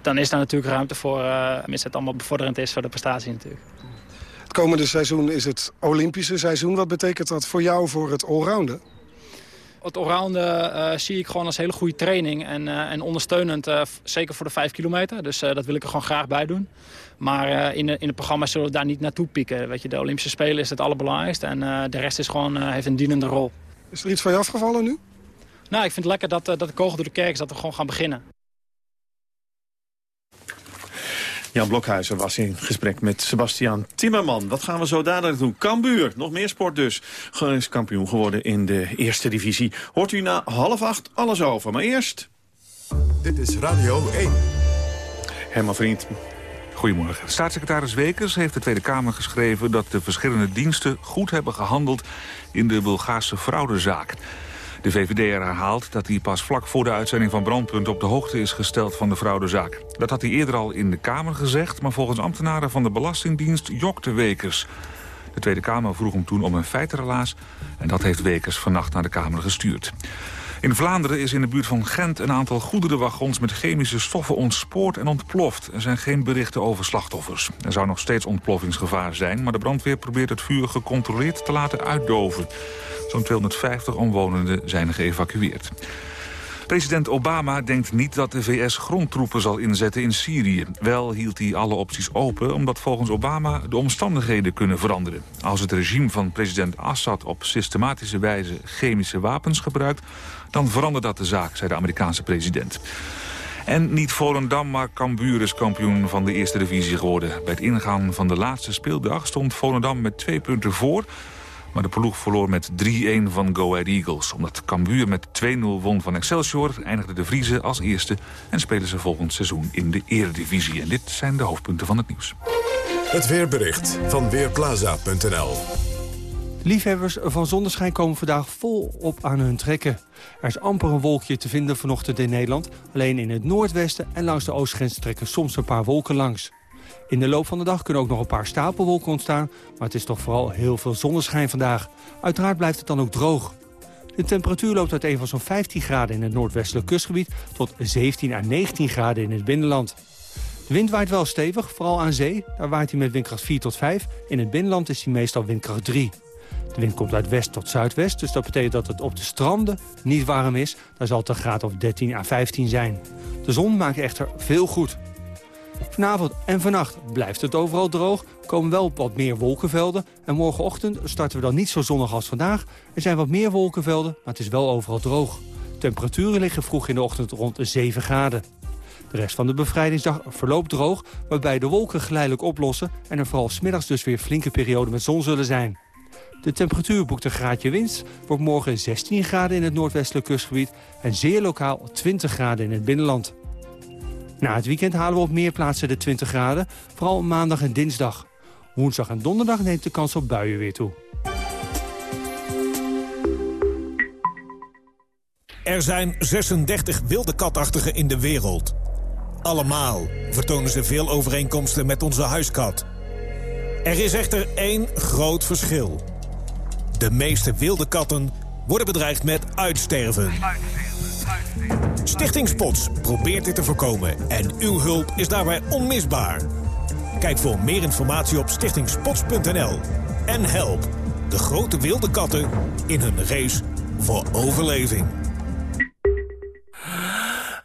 dan is daar natuurlijk ruimte voor, mits het allemaal bevorderend is voor de prestatie natuurlijk.
Het komende seizoen is het Olympische seizoen. Wat betekent dat voor jou voor het allrounden?
Het allrounden uh, zie ik gewoon als hele goede training en, uh, en ondersteunend, uh, zeker voor de 5 kilometer. Dus dat wil ik er gewoon graag bij doen. Maar in, de, in het programma zullen we daar niet naartoe pieken. Weet je, de Olympische Spelen is het allerbelangrijkste en de rest is gewoon, heeft een dienende rol.
Is er iets van je afgevallen nu?
Nou, ik vind het lekker dat, dat de kogel door de kerk is, dat we gewoon gaan beginnen.
Jan Blokhuizen was in gesprek met Sebastian Timmerman. Wat gaan we zo dadelijk doen? Cambuur, nog meer sport dus. Is kampioen geworden in de eerste divisie. Hoort u na half acht alles over. Maar eerst...
Dit is Radio 1.
Herman Vriend.
Goedemorgen. Staatssecretaris Wekers heeft de Tweede Kamer geschreven... dat de verschillende diensten goed hebben gehandeld in de Bulgaarse fraudezaak. De VVD herhaalt dat hij pas vlak voor de uitzending van Brandpunt... op de hoogte is gesteld van de fraudezaak. Dat had hij eerder al in de Kamer gezegd... maar volgens ambtenaren van de Belastingdienst jokte Wekers. De Tweede Kamer vroeg hem toen om een feitenrelaas... en dat heeft Wekers vannacht naar de Kamer gestuurd. In Vlaanderen is in de buurt van Gent een aantal goederenwagons met chemische stoffen ontspoord en ontploft. Er zijn geen berichten over slachtoffers. Er zou nog steeds ontploffingsgevaar zijn, maar de brandweer probeert het vuur gecontroleerd te laten uitdoven. Zo'n 250 omwonenden zijn geëvacueerd. President Obama denkt niet dat de VS grondtroepen zal inzetten in Syrië. Wel hield hij alle opties open, omdat volgens Obama de omstandigheden kunnen veranderen. Als het regime van president Assad op systematische wijze chemische wapens gebruikt... dan verandert dat de zaak, zei de Amerikaanse president. En niet Volendam, maar Cambuur is kampioen van de eerste divisie geworden. Bij het ingaan van de laatste speeldag stond Volendam met twee punten voor... Maar de ploeg verloor met 3-1 van Go Ahead Eagles. Omdat Cambuur met 2-0 won van Excelsior... eindigde de Vriezen als eerste en spelen ze volgend seizoen in de eredivisie. En dit zijn de hoofdpunten van het nieuws.
Het weerbericht van Weerplaza.nl
Liefhebbers van zonneschijn komen vandaag volop aan hun trekken. Er is amper een wolkje te vinden vanochtend in Nederland. Alleen in het noordwesten en langs de oostgrens trekken soms een paar wolken langs. In de loop van de dag kunnen ook nog een paar stapelwolken ontstaan... maar het is toch vooral heel veel zonneschijn vandaag. Uiteraard blijft het dan ook droog. De temperatuur loopt uiteen van zo'n 15 graden in het noordwestelijk kustgebied... tot 17 à 19 graden in het binnenland. De wind waait wel stevig, vooral aan zee. Daar waait hij met windkracht 4 tot 5. In het binnenland is hij meestal windkracht 3. De wind komt uit west tot zuidwest, dus dat betekent dat het op de stranden niet warm is. Daar zal het een graad of 13 à 15 zijn. De zon maakt echter veel goed. Vanavond en vannacht blijft het overal droog, komen wel wat meer wolkenvelden... en morgenochtend starten we dan niet zo zonnig als vandaag. Er zijn wat meer wolkenvelden, maar het is wel overal droog. Temperaturen liggen vroeg in de ochtend rond de 7 graden. De rest van de bevrijdingsdag verloopt droog, waarbij de wolken geleidelijk oplossen... en er vooral smiddags dus weer flinke perioden met zon zullen zijn. De temperatuur boekt een graadje winst, wordt morgen 16 graden in het noordwestelijk kustgebied... en zeer lokaal 20 graden in het binnenland. Na het weekend halen we op meer plaatsen de 20 graden, vooral maandag en dinsdag. Woensdag en donderdag neemt de kans op buien weer toe.
Er zijn 36 wilde katachtigen in de wereld. Allemaal vertonen ze veel overeenkomsten met onze huiskat. Er is echter één groot verschil. De meeste wilde katten worden bedreigd met uitsterven. Stichting Spots probeert dit te voorkomen en uw hulp is daarbij onmisbaar. Kijk voor meer informatie op stichtingspots.nl en help de grote wilde katten in hun race voor overleving.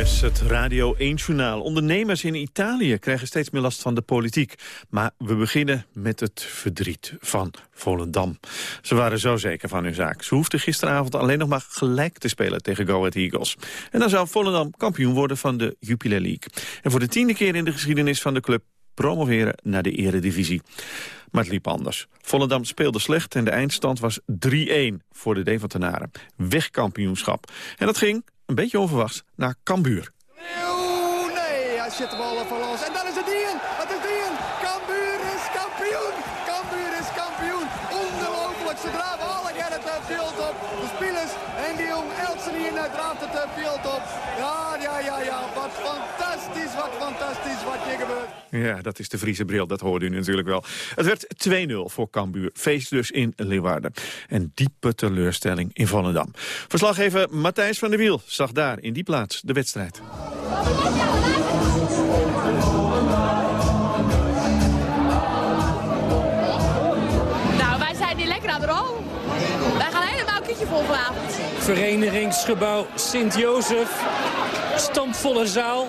NOS, het Radio 1-journaal. Ondernemers in Italië krijgen steeds meer last van de politiek. Maar we beginnen met het verdriet van Volendam. Ze waren zo zeker van hun zaak. Ze hoefden gisteravond alleen nog maar gelijk te spelen tegen Go Ahead Eagles. En dan zou Volendam kampioen worden van de Jupiler League. En voor de tiende keer in de geschiedenis van de club promoveren naar de eredivisie. Maar het liep anders. Volendam speelde slecht en de eindstand was 3-1 voor de Deventenaren. Wegkampioenschap. En dat ging, een beetje onverwachts, naar Cambuur.
Nee, hij zit de bal van los. En dan is het 3 Het is 3 Cambuur is kampioen. Cambuur is kampioen. Ongelooflijk. Ze draven alle keer het eh, veld op. De spelers en die jong Naar draaft het veld op. Ja, ja, ja, ja. Wat fantastisch, wat fantastisch wat hier gebeurt.
Ja, dat is de Friese bril, dat hoorde u natuurlijk wel. Het werd 2-0 voor Cambuur. Feest dus in Leeuwarden. En diepe teleurstelling in Volendam. Verslaggever Matthijs van der Wiel zag daar in die plaats de wedstrijd.
Helemaal kitje vol vanavond.
Verenigingsgebouw Sint-Jozef. Stampvolle zaal.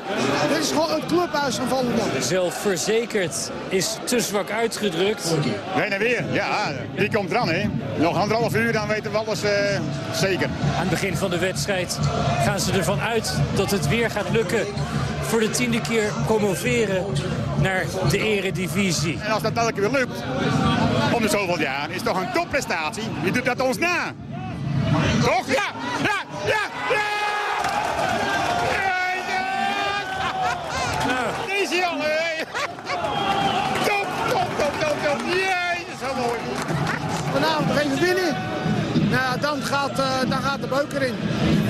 Dit is gewoon een clubhuis van Volendam.
Zelfverzekerd is te zwak uitgedrukt.
Heen en weer, ja. Die komt eraan, hè. Nog anderhalf uur, dan weten we alles eh, zeker.
Aan het begin van de wedstrijd gaan ze ervan uit dat het weer gaat lukken. Voor de tiende keer promoveren naar de eredivisie.
En als dat elke keer weer lukt, om de zoveel jaar, is toch een topprestatie. Je doet dat ons na. Toch? Ja! Ja! Ja! Ja! Deze jongen. Top, top, top, top, top. Jezus, zo mooi.
Vanavond nog even winnen. Nou, dan gaat
eh, dan gaat de beuker in.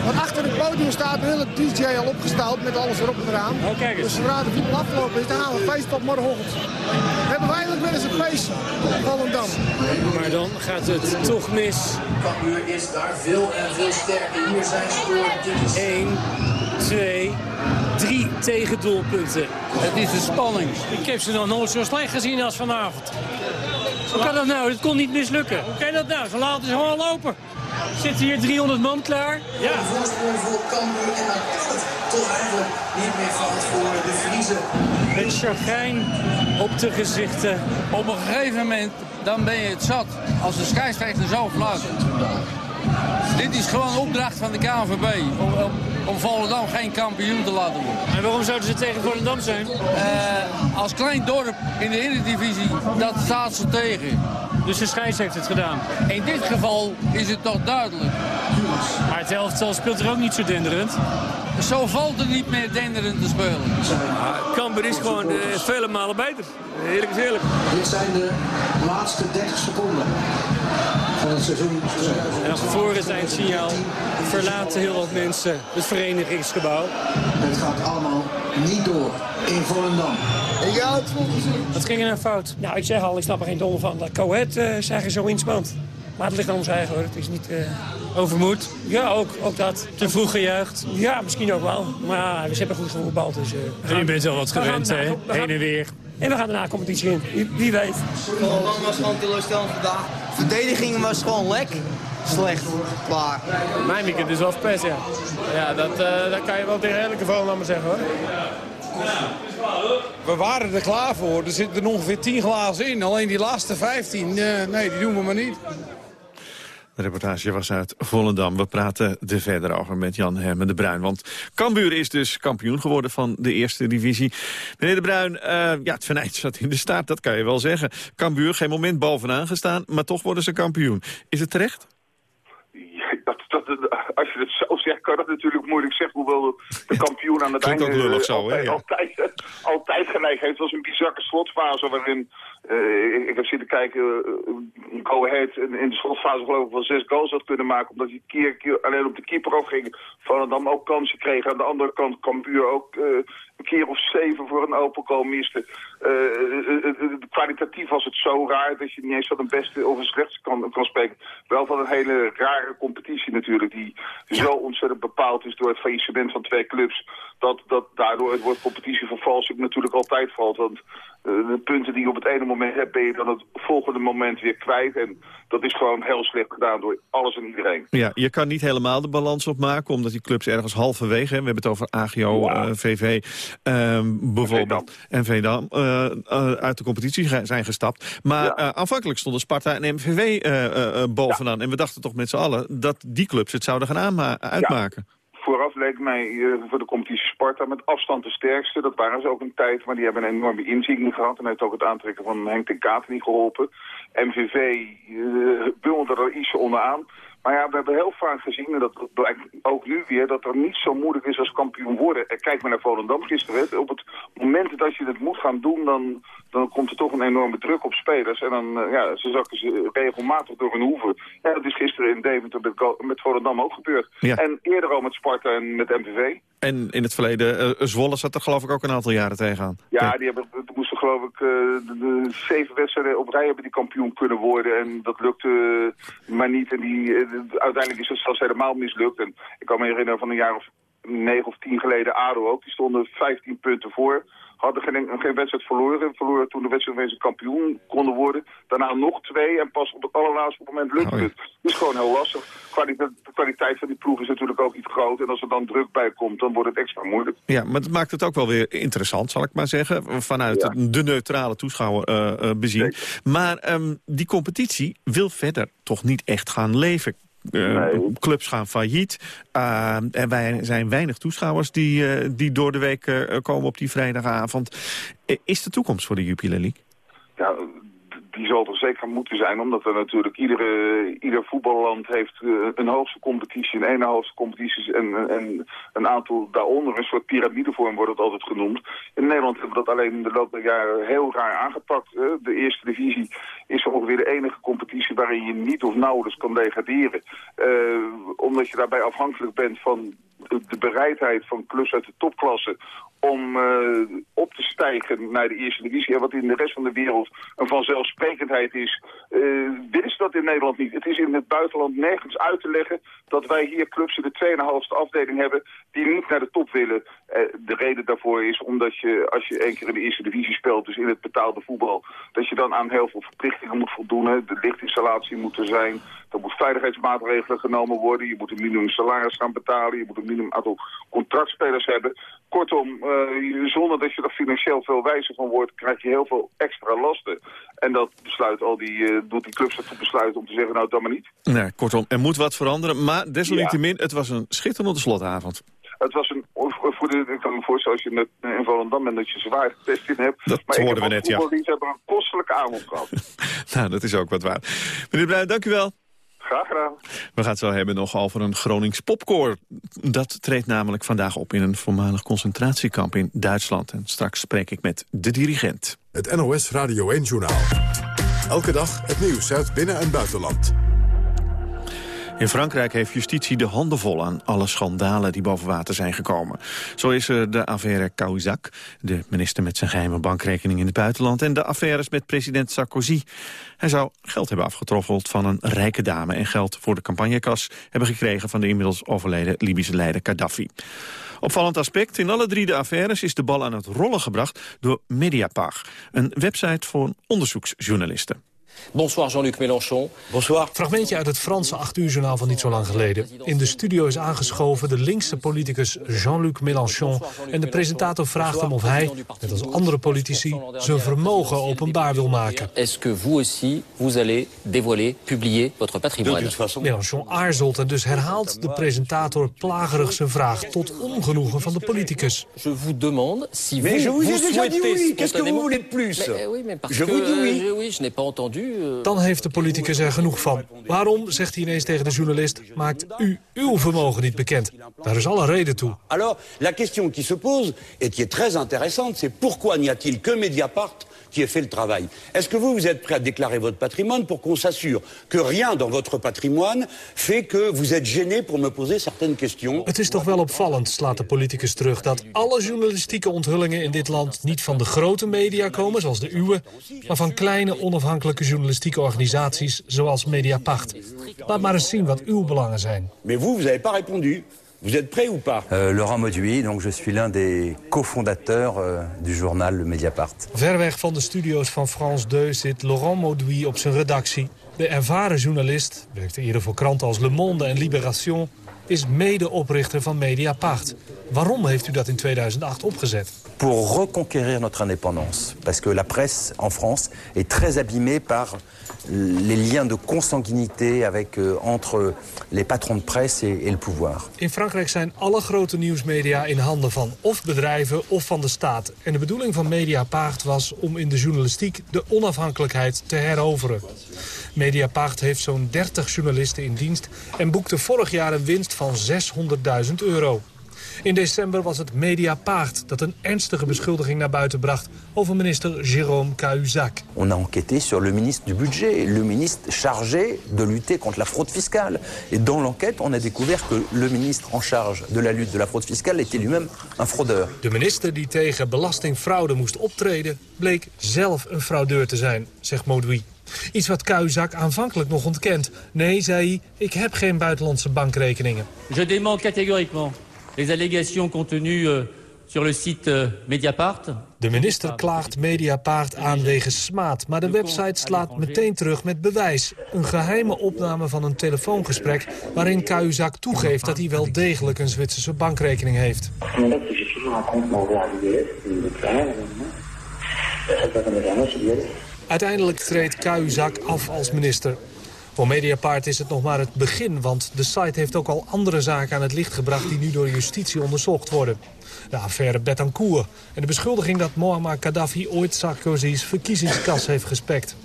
Want achter het podium staat een hele DJ al opgesteld met alles erop en eraan.
Oh, kijk eens.
Dus zodra de voetbal afgelopen is, dan gaan we feesten op morgenochtend. We hebben we eindelijk weer eens een feest op Volendam.
Maar dan gaat het toch mis.
Cambuur is daar veel en veel sterker. Hier zijn ze
1, 2, 3 tegendoelpunten.
Het is de spanning. Ik heb ze nog nooit zo slecht gezien als vanavond. Hoe kan dat nou? Het kon niet mislukken. Hoe kan dat nou? Ze laten ze gewoon lopen.
Zitten hier 300 man klaar?
Ja. Voorsprong voor Cambuur en dan kan het toch eigenlijk niet meer fout voor de Vriezen.
Met chagrijn op de gezichten.
Op een gegeven moment dan ben je het zat als de scheidsrechter zo fluit. Dit is gewoon opdracht van de KNVB om, om, om Volendam geen kampioen te laten worden.
En waarom zouden ze tegen Volendam zijn?
Eh, als klein dorp in de Eredivisie, dat staat ze tegen.
Dus de scheids heeft het gedaan?
In dit geval is het toch duidelijk.
Maar het elftal speelt er ook niet zo denderend.
Zo valt het niet meer denderend te spelen.
Cambuur is gewoon eh, vele malen beter. Eerlijk is eerlijk.
Dit zijn de laatste 30 seconden van het seizoen.
En voor het eindsignaal verlaten heel wat mensen het verenigingsgebouw.
Het gaat allemaal niet door in Volendam.
Ik ga het volgens
Wat ging er nou fout?
Nou, ik zeg al, ik snap er geen donder van. Dat Coët uh, zeg je zo inspant. Maar het ligt aan ons eigen hoor. Het is niet... eh,
Overmoed?
Ja, ook, ook dat.
Te vroeg gejuicht?
Ja, misschien ook wel. Maar ja, we hebben goed gevoetbald. Dus, eh,
En je
gaan-
bent wel wat gewend, hè? Heen en weer.
En we gaan daarna competitie in. Wie, wie weet.
Volendam was gewoon teleurstellend vandaag. Verdediging was gewoon lek. Slecht. Klaar.
Mijn weekend is wel verpest, ja. Ja, dat, eh, dat kan je wel tegen elke Volendammer zeggen, hoor.
We waren er klaar voor. Er zitten er ongeveer 10 glazen in. Alleen die laatste 15, eh, nee, die doen we maar niet.
De reportage was uit Volendam. We praten er verder over met Jan Hermen de Bruin. Want Cambuur is dus kampioen geworden van de eerste divisie. Meneer de Bruin, eh, ja, het venijn zat in de staart, dat kan je wel zeggen. Cambuur, geen moment bovenaan gestaan, maar toch worden ze kampioen. Is het terecht?
Ja, dat, dat, als je het zo zegt, kan dat natuurlijk moeilijk zeggen. Hoewel de kampioen aan het einde eh,
hè,
altijd,
ja.
altijd, altijd gelijk heeft. Het was een bizarre slotfase waarin... eh, ik, heb zitten kijken, uh, Go in de slotfase geloof ik wel zes goals had kunnen maken. Omdat hij keer, keer alleen op de keeper afging. Volendam ook kansen kreeg. Aan de andere kant Cambuur ook eh, een keer of zeven voor een open goal miste. Eh, eh, kwalitatief was het zo raar dat je niet eens van een beste of een slechtste kan, kan spreken. Wel van een hele rare competitie natuurlijk. Die zo ontzettend bepaald is door het faillissement van twee clubs. Dat, dat daardoor het woord competitievervalsing natuurlijk altijd valt. Want de punten die je op het ene moment hebt, ben je dan het volgende moment weer kwijt. En dat is gewoon heel slecht gedaan door alles en iedereen.
Ja, je kan niet helemaal de balans opmaken, omdat die clubs ergens halverwege... We hebben het over AGO, eh, VV ehm, bijvoorbeeld, en Veendam... eh, eh, uit de competitie zijn gestapt. Maar eh, aanvankelijk stonden Sparta en MVV eh, eh, eh, bovenaan. En we dachten toch met z'n allen dat die clubs het zouden gaan uitmaken.
Vooraf leek mij eh, voor de competitie Sparta met afstand de sterkste. Dat waren ze ook een tijd, maar die hebben een enorme inzichting gehad. En heeft ook het aantrekken van Henk ten Katen niet geholpen. MVV uh, bungelde er iets onderaan. Maar ja, we hebben heel vaak gezien, en dat blijkt ook nu weer, dat er niet zo moeilijk is als kampioen worden. En kijk maar naar Volendam gisteren. Op het moment dat je het moet gaan doen, dan, dan komt er toch een enorme druk op spelers. En dan, eh, ja, ze zakken ze regelmatig door hun hoeven. Ja, dat is gisteren in Deventer met, met Volendam ook gebeurd.
Ja.
En eerder al met Sparta en met MVV.
En in het verleden, eh, Zwolle zat er geloof ik ook een aantal jaren tegenaan.
Ja, die hebben, die moesten geloof ik eh, zeven wedstrijden op rij hebben die kampioen kunnen worden. En dat lukte eh, maar niet. En die, eh, uiteindelijk is het zelfs helemaal mislukt. En ik kan me herinneren van een jaar of negen of tien geleden ADO ook. Die stonden 15 punten voor. Hadden geen, geen wedstrijd verloren. Verloren toen de wedstrijd ze kampioen konden worden. Daarna nog twee. En pas op het allerlaatste moment lukte het. Dus gewoon heel lastig. Kwaliteit, de kwaliteit van die ploeg is natuurlijk ook niet groot. En als er dan druk bij komt, dan wordt het extra moeilijk.
Ja, maar het maakt het ook wel weer interessant, zal ik maar zeggen. Vanuit
Ja.
de neutrale toeschouwer eh, eh, bezien. Maar ehm, die competitie wil verder toch niet echt gaan leven. Eh, Clubs gaan failliet. Uh, er wij- zijn weinig toeschouwers die, eh, die door de week eh, komen op die vrijdagavond. Is de toekomst voor de Jupiler League?
Ja, die zal er zeker moeten zijn, omdat er natuurlijk iedere, ieder voetballand heeft uh, een hoogste competitie, een ene hoogste competities en, en een aantal daaronder, een soort piramidevorm wordt het altijd genoemd. In Nederland hebben we dat alleen de loop der jaren heel raar aangepakt. De eerste divisie is ongeveer de enige competitie waarin je niet of nauwelijks kan degraderen. Uh, omdat je daarbij afhankelijk bent van de bereidheid van clubs uit de topklasse om uh, op te stijgen naar de eerste divisie. En wat in de rest van de wereld een vanzelfsprekendheid is, uh, dat in Nederland niet. Het is in het buitenland nergens uit te leggen dat wij hier clubs in de 2,5ste afdeling hebben die niet naar de top willen. Uh, de reden daarvoor is omdat je, als je één keer in de eerste divisie speelt, dus in het betaalde voetbal, dat je dan aan heel veel verplichtingen moet voldoen. De lichtinstallatie moet er zijn, er moet veiligheidsmaatregelen genomen worden, je moet een minimum salaris gaan betalen, je moet een minimum aantal contractspelers hebben. Kortom, uh, zonder dat je er financieel veel wijzer van wordt, krijg je heel veel extra lasten. En dat besluit al die, uh, doet die clubs ertoe besluiten om te zeggen, nou dan maar niet.
Nee, kortom, er moet wat veranderen, maar desalniettemin, ja. het was een schitterende slotavond.
Het was een, voor de, ik kan me voorstellen als je net in Volendam bent dat je zwaar getest in hebt.
Dat
maar
hoorden we net, ja.
Die hebben een kostelijke avond gehad.
nou, dat is ook wat waar. Meneer Bruin, dank u wel.
Graag gedaan.
We gaan het zo hebben nog over een Gronings popkoor. Dat treedt namelijk vandaag op in een voormalig concentratiekamp in Duitsland. En straks spreek ik met de dirigent.
Het NOS Radio 1-journaal. Elke dag het nieuws uit binnen- en buitenland.
In Frankrijk heeft justitie de handen vol aan alle schandalen die boven water zijn gekomen. Zo is er de affaire Cahuzac, de minister met zijn geheime bankrekening in het buitenland... en de affaires met president Sarkozy. Hij zou geld hebben afgetroffeld van een rijke dame... en geld voor de campagnekas hebben gekregen van de inmiddels overleden Libische leider Gaddafi. Opvallend aspect, in alle drie de affaires is de bal aan het rollen gebracht door Mediapag, een website voor onderzoeksjournalisten.
Bonsoir Jean-Luc Mélenchon.
Bonsoir. Fragmentje uit het Franse 8 uur journaal van niet zo lang geleden. In de studio is aangeschoven de linkse politicus Jean-Luc Mélenchon. En de presentator vraagt hem of hij, net als andere politici, zijn vermogen openbaar wil maken.
Est-ce que vous aussi, vous allez dévoiler, publier votre patrimoine?
Mélenchon aarzelt en dus herhaalt de presentator plagerig zijn vraag tot ongenoegen van de politicus.
Je vous demande si
Mais
vous,
je vous ai
vous
déjà dit
souhaitez
oui. Qu'est-ce que vous voulez de plus
Mais, oui, mais parce
Je
que,
vous dis oui.
euh, oui, je n'ai pas entendu.
Dan heeft de politicus er genoeg van. Waarom, zegt hij ineens tegen de journalist, maakt u uw vermogen niet bekend? Daar is alle reden toe.
Alors, la question qui se pose, et qui est très intéressante, c'est pourquoi n'y a-t-il que Mediapart qui ait fait le travail Est-ce que vous, vous êtes prêt à déclarer votre patrimoine pour qu'on s'assure que rien dans votre patrimoine fait que vous êtes gêné pour me poser certaines questions
Het is toch wel opvallend, slaat de politicus terug... dat alle journalistieke onthullingen in dit land niet van de grote media komen... zoals de uwe, maar van kleine onafhankelijke journalistieke organisaties... zoals Mediapart. Laat maar eens zien wat uw belangen zijn.
Mais vous, vous n'avez pas répondu. Vous êtes prêt ou pas
Euh, Laurent Mauduit, donc je suis l'un des cofondateurs euh, du journal Le Mediapart.
Ver weg van de studio's van France 2 zit Laurent Mauduit op zijn redactie. De ervaren journalist, werkte eerder voor kranten als Le Monde en Libération... is medeoprichter van Mediapart. Waarom heeft u dat in 2008 opgezet?
Pour reconquérir notre indépendance, parce que la presse en France est très abîmée par les liens de consanguinité avec, euh, entre les patrons de presse et, le pouvoir.
In Frankrijk zijn alle grote nieuwsmedia in handen van of bedrijven of van de staat. En de bedoeling van Mediapart was om in de journalistiek de onafhankelijkheid te heroveren. Mediapart heeft zo'n 30 journalisten in dienst en boekte vorig jaar een winst van 600.000 euro. In december was het Mediapart dat een ernstige beschuldiging naar buiten bracht over minister Jérôme Cahuzac.
On a enquêté sur le ministre du Budget, le ministre chargé de lutter contre la fraude fiscale. Et dans l'enquête, on a découvert que le ministre en charge de la lutte de la fraude fiscale était lui-même un fraudeur.
De minister die tegen belastingfraude moest optreden... bleek zelf een fraudeur te zijn, zegt Maudoui. Iets wat Cahuzac aanvankelijk nog ontkent. Nee, zei hij, ik heb geen buitenlandse bankrekeningen.
Je dément catégoriquement les allégations contenues euh, sur le site euh, Mediapart.
De minister klaagt Mediapart aan wegens smaad, maar de website slaat meteen terug met bewijs. Een geheime opname van een telefoongesprek waarin Cahuzac toegeeft dat hij wel degelijk een Zwitserse bankrekening heeft. Uiteindelijk treedt Cahuzac af als minister. Voor Mediapart is het nog maar het begin, want de site heeft ook al andere zaken aan het licht gebracht die nu door justitie onderzocht worden. De affaire Betancourt en de beschuldiging dat Muammar Gaddafi ooit Sarkozy's verkiezingskas heeft gespekt.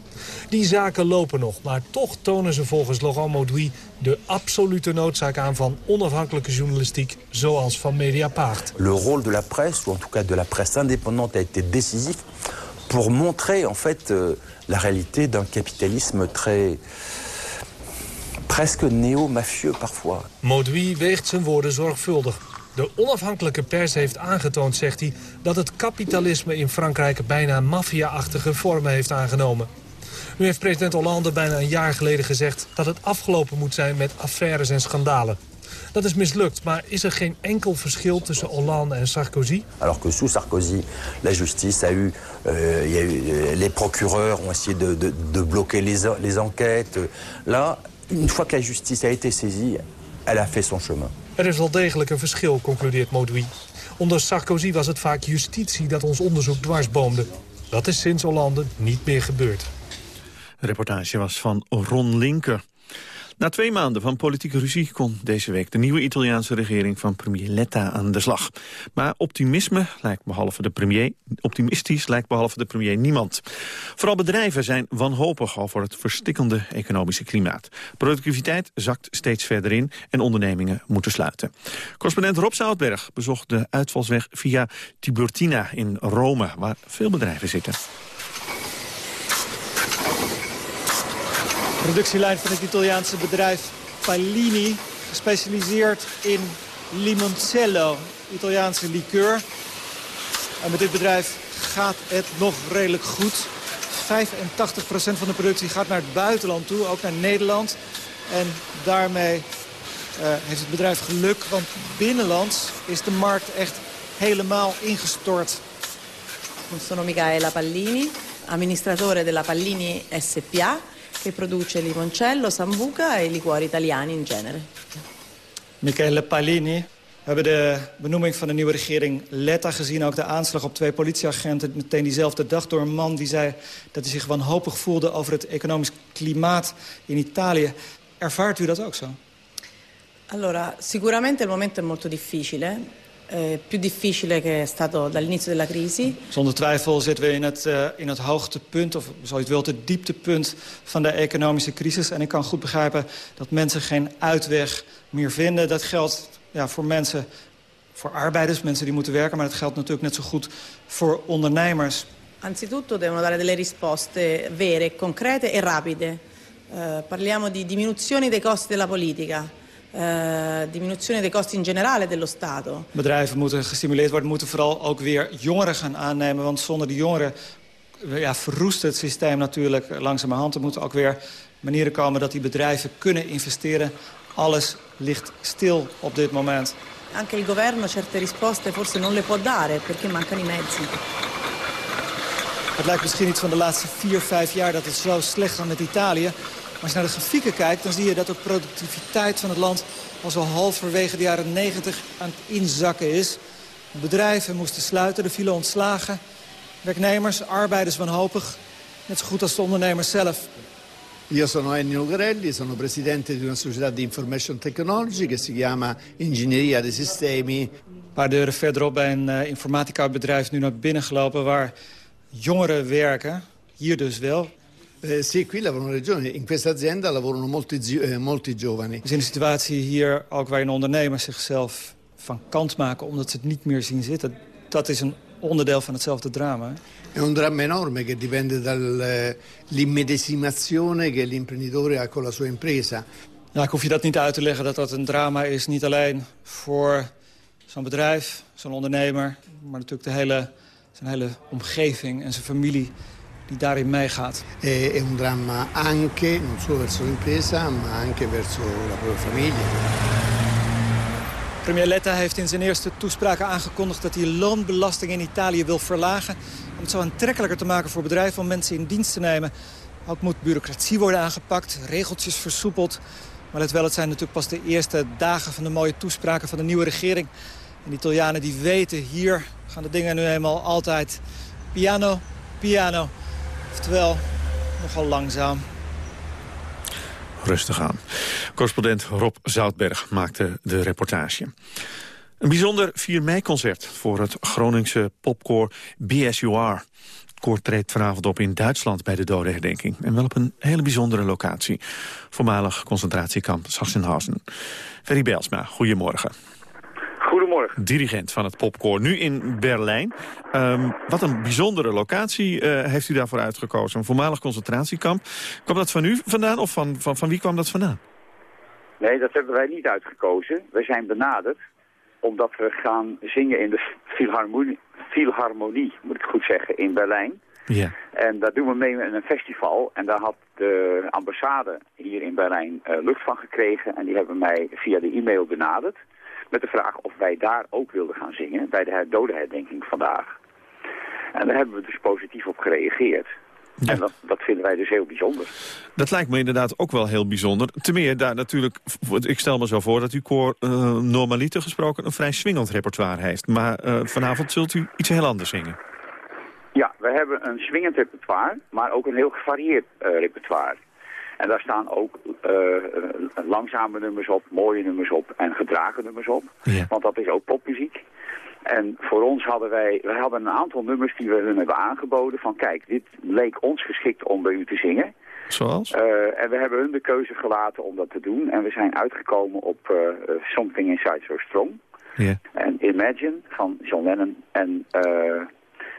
Die zaken lopen nog, maar toch tonen ze volgens Laurent Maudoui... de absolute noodzaak aan van onafhankelijke journalistiek, zoals van Mediapart.
Le rôle de la presse, ou en tout cas de la presse indépendante, a été décisif pour montrer en fait euh, la réalité d'un capitalisme très presque néo-mafieux parfois.
Maudoui weegt zijn woorden zorgvuldig. De onafhankelijke pers heeft aangetoond, zegt hij, dat het kapitalisme in Frankrijk bijna maffia-achtige vormen heeft aangenomen. Nu heeft president Hollande bijna een jaar geleden gezegd dat het afgelopen moet zijn met affaires en schandalen. Dat is mislukt, maar is er geen enkel verschil tussen Hollande en Sarkozy?
Alors que sous Sarkozy, la justice a eu, euh, y a eu euh, les procureurs ont essayé de, de, de bloquer les, les enquêtes. Là, une fois que la justice a été saisie, elle a fait son chemin.
Er is wel degelijk een verschil, concludeert Maudoui. Onder Sarkozy was het vaak justitie dat ons onderzoek dwarsboomde. Dat is sinds Hollande niet meer gebeurd.
De reportage was van Ron Linker. Na twee maanden van politieke ruzie kon deze week de nieuwe Italiaanse regering van premier Letta aan de slag. Maar optimisme lijkt behalve de premier, optimistisch lijkt behalve de premier niemand. Vooral bedrijven zijn wanhopig over het verstikkende economische klimaat. Productiviteit zakt steeds verder in en ondernemingen moeten sluiten. Correspondent Rob Zoutberg bezocht de uitvalsweg via Tiburtina in Rome, waar veel bedrijven zitten.
Productielijn van het Italiaanse bedrijf Pallini. Gespecialiseerd in limoncello, Italiaanse liqueur. En met dit bedrijf gaat het nog redelijk goed. 85% van de productie gaat naar het buitenland toe, ook naar Nederland. En daarmee uh, heeft het bedrijf geluk, want binnenlands is de markt echt helemaal ingestort.
Sono Michaela Pallini, amministratore della Pallini SPA che produce limoncello, sambuca e liquori italiani in genere.
Michele Palini. We hebben de benoeming van de nieuwe regering Letta gezien. Ook de aanslag op twee politieagenten meteen diezelfde dag door een man die zei dat hij zich wanhopig voelde over het economisch klimaat in Italië. Ervaart u dat ook zo?
Allora, sicuramente il momento è molto difficile. Eh, più difficile che è stato dall'inizio della crisi.
Zonder twijfel zitten we in het, uh, in het hoogtepunt, of zo je het wilt, het dieptepunt van de economische crisis. En ik kan goed begrijpen dat mensen geen uitweg meer vinden. Dat geldt ja, voor mensen, voor arbeiders, mensen die moeten werken. Maar dat geldt natuurlijk net zo goed voor ondernemers.
Anzitutto devono dare delle risposte vere, concrete e rapide. Uh, parliamo di diminuzione dei costi della politica. Uh, diminuzione dei kosten in generale dello Stato.
Bedrijven moeten gestimuleerd worden, moeten vooral ook weer jongeren gaan aannemen. Want zonder die jongeren ja, verroest het systeem natuurlijk langzamerhand. Er moeten ook weer manieren komen dat die bedrijven kunnen investeren. Alles ligt stil op dit moment.
Anche il governo certe risposte forse non le può dare perché mancano i mezzi.
Het lijkt misschien iets van de laatste vier, vijf jaar dat het zo slecht gaat met Italië. Als je naar de grafieken kijkt, dan zie je dat de productiviteit van het land... al zo halverwege de jaren 90 aan het inzakken is. Bedrijven moesten sluiten, er vielen ontslagen. Werknemers, arbeiders wanhopig. Net zo goed als de ondernemers zelf.
Io sono Ennio Lucarelli, sono presidente di una società di information technology che si chiama Ingegneria dei Sistemi.
Een paar deuren verderop bij een uh, informatica bedrijf nu naar binnen gelopen waar jongeren werken. Hier dus wel.
Eh, sì, qui lavorano le giovani. In questa azienda lavorano molti, eh, molti giovani.
We zien een situatie hier ook waarin ondernemers zichzelf van kant maken... omdat ze het niet meer zien zitten. Dat is een onderdeel van hetzelfde drama.
È un dramma enorme che dipende dall'immedesimazione che l'imprenditore ha con la sua impresa.
Ja, ik hoef je dat niet uit te leggen dat dat een drama is. Niet alleen voor zo'n bedrijf, zo'n ondernemer... maar natuurlijk de hele, zijn hele omgeving en zijn familie die daarin meegaat.
È, è un dramma anche, non solo verso l'impresa, ma anche verso la propria famiglia.
Premier Letta heeft in zijn eerste toespraken aangekondigd dat hij loonbelasting in Italië wil verlagen. Om het zo aantrekkelijker te maken voor bedrijven om mensen in dienst te nemen. Ook moet bureaucratie worden aangepakt, regeltjes versoepeld. Maar let wel, het zijn natuurlijk pas de eerste dagen van de mooie toespraken van de nieuwe regering. En de Italianen die weten, hier gaan de dingen nu eenmaal altijd piano, piano. Oftewel, nogal langzaam.
Rustig aan. Correspondent Rob Zoutberg maakte de reportage. Een bijzonder 4 mei-concert voor het Groningse popcore BSUR. koor treedt vanavond op in Duitsland bij de dodenherdenking. En wel op een hele bijzondere locatie. Voormalig concentratiekamp Sachsenhausen. Ferry Belsma, goedemorgen.
Goedemorgen.
Dirigent van het popkoor, nu in Berlijn. Ehm, wat een bijzondere locatie eh, heeft u daarvoor uitgekozen. Een voormalig concentratiekamp. Kwam dat van u vandaan of van, van, van wie kwam dat vandaan?
Nee, dat hebben wij niet uitgekozen. We zijn benaderd omdat we gaan zingen in de Philharmonie, Philharmonie moet ik goed zeggen, in Berlijn.
Ja.
En daar doen we mee met een festival. En daar had de ambassade hier in Berlijn uh, lucht van gekregen. En die hebben mij via de e-mail benaderd. Met de vraag of wij daar ook wilden gaan zingen. Bij de dodenherdenking vandaag. En daar hebben we dus positief op gereageerd. En dat, dat, vinden wij dus heel bijzonder.
Dat lijkt me inderdaad ook wel heel bijzonder. Ten meer daar natuurlijk, ik stel me zo voor dat uw koor uh, normaliter gesproken een vrij swingend repertoire heeft. Maar uh, vanavond zult u iets heel anders zingen.
Ja, we hebben een swingend repertoire, maar ook een heel gevarieerd uh, repertoire. En daar staan ook langzame nummers op, mooie nummers op en gedragen nummers op.
Ja.
Want dat is ook popmuziek. En voor ons hadden wij, wij hadden een aantal nummers die we hun hebben aangeboden. Van kijk, dit leek ons geschikt om bij u te zingen.
Zoals?
Uh, en we hebben hun de keuze gelaten om dat te doen. En we zijn uitgekomen op uh, Something Inside So Strong.
Yeah.
En Imagine van John Lennon. En uh,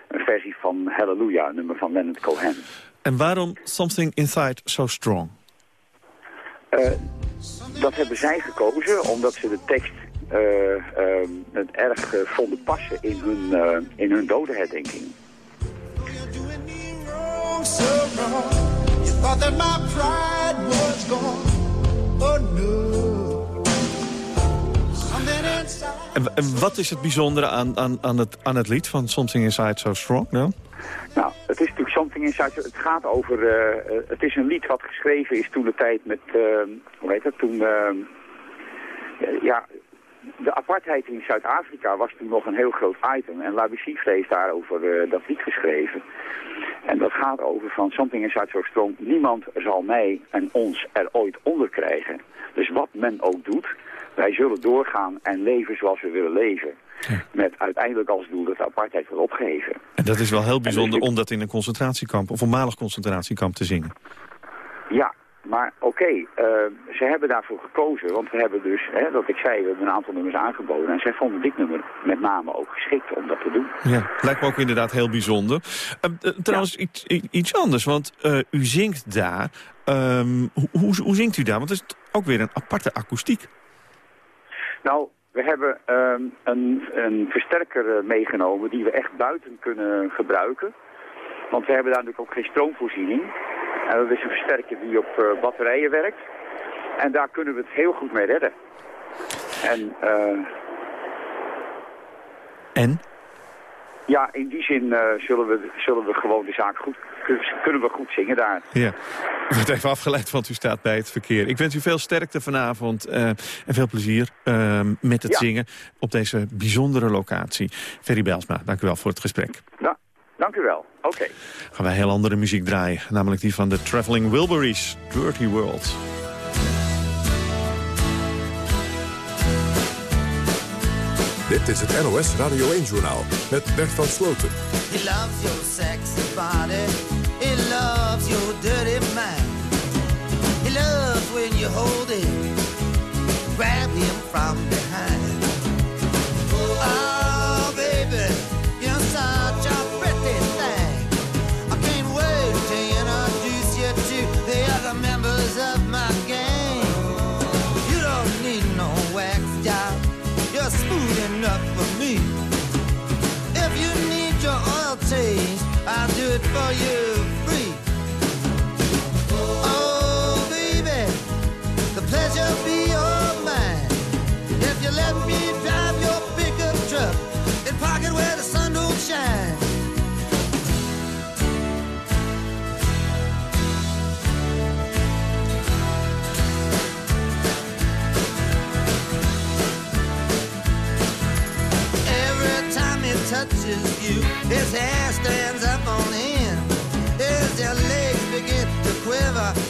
een versie van Hallelujah, een nummer van Leonard Cohen.
En waarom Something Inside So Strong?
dat hebben zij gekozen omdat ze de tekst uh, uh, het erg uh, vonden passen in hun, in hun dodenherdenking.
En, en wat is het bijzondere aan, aan, aan, het, aan het lied van Something Inside So Strong dan?
Nou, het is natuurlijk Something Inside. Het gaat over... het is een lied wat geschreven is toen de tijd met... hoe heet dat? Toen... ja, de apartheid in Zuid-Afrika was toen nog een heel groot item. En Labissifre heeft daarover dat lied geschreven. En dat gaat over van Something in zuid Strong. Niemand zal mij en ons er ooit onder krijgen. Dus wat men ook doet, wij zullen doorgaan en leven zoals we willen leven.
Ja.
Met uiteindelijk als doel dat de apartheid wordt opgeheven.
En dat is wel heel bijzonder
dus
om dat in een concentratiekamp, een voormalig concentratiekamp te zingen.
Ja, maar oké, okay, uh, ze hebben daarvoor gekozen, want we hebben dus, hè, dat ik zei, we hebben een aantal nummers aangeboden. En zij vonden dit nummer met name ook geschikt om dat te doen.
Ja, lijkt me ook inderdaad heel bijzonder. Uh, uh, trouwens, ja. iets, iets anders, want u zingt daar. Um, hoe, hoe zingt u daar? Want het is ook weer een aparte akoestiek.
Nou, we hebben um, een, een versterker meegenomen die we echt buiten kunnen gebruiken. Want we hebben daar natuurlijk ook geen stroomvoorziening. En dat is een versterker die op uh, batterijen werkt. En daar kunnen we het heel goed mee redden. En... Uh,
en?
Ja, in die zin uh, zullen, we, zullen we gewoon de zaak goed... kunnen we goed zingen daar.
Ja. Ik word even afgeleid, want u staat bij het verkeer. Ik wens u veel sterkte vanavond en veel plezier met het
ja.
zingen... op deze bijzondere locatie. Ferry Bijlsma, dank u wel voor het gesprek.
Ja. Dank u wel. Oké. Okay.
Gaan wij heel andere muziek draaien. Namelijk die van de Traveling Wilburys, Dirty World.
Dit is het NOS Radio 1-journaal met Bert van Sloten.
He loves your sexy body. Your dirty mind. He loves when you hold him. Grab him from behind. Oh, oh, baby, you're such a pretty thing. I can't wait to introduce you to the other members of my gang. You don't need no wax job. You're smooth enough for me. If you need your oil I'll do it for you touches you, his hair stands up on end. His your legs begin to quiver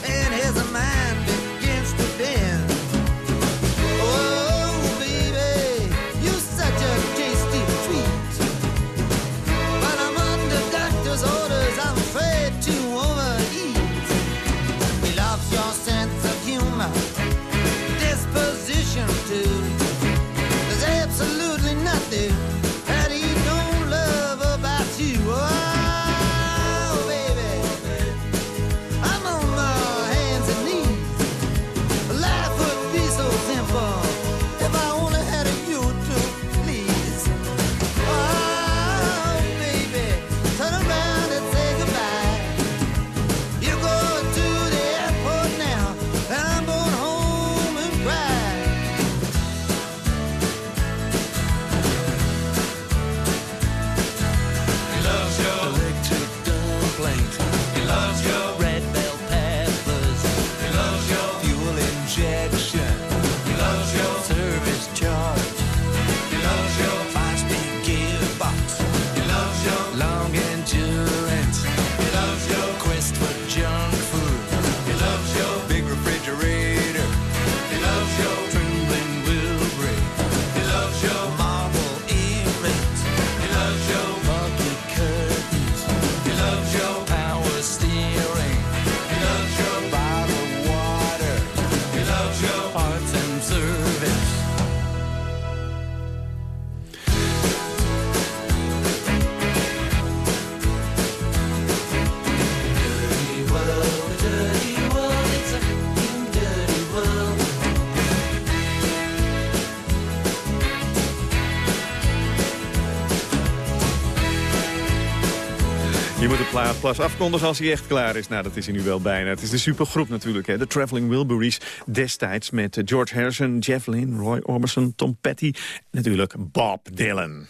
Je moet de pla- plas afkondigen als hij echt klaar is. Nou, dat is hij nu wel bijna. Het is de supergroep natuurlijk, hè. De Traveling Wilburys destijds met eh, George Harrison, Jeff Lynne, Roy Orbison, Tom Petty en natuurlijk Bob Dylan.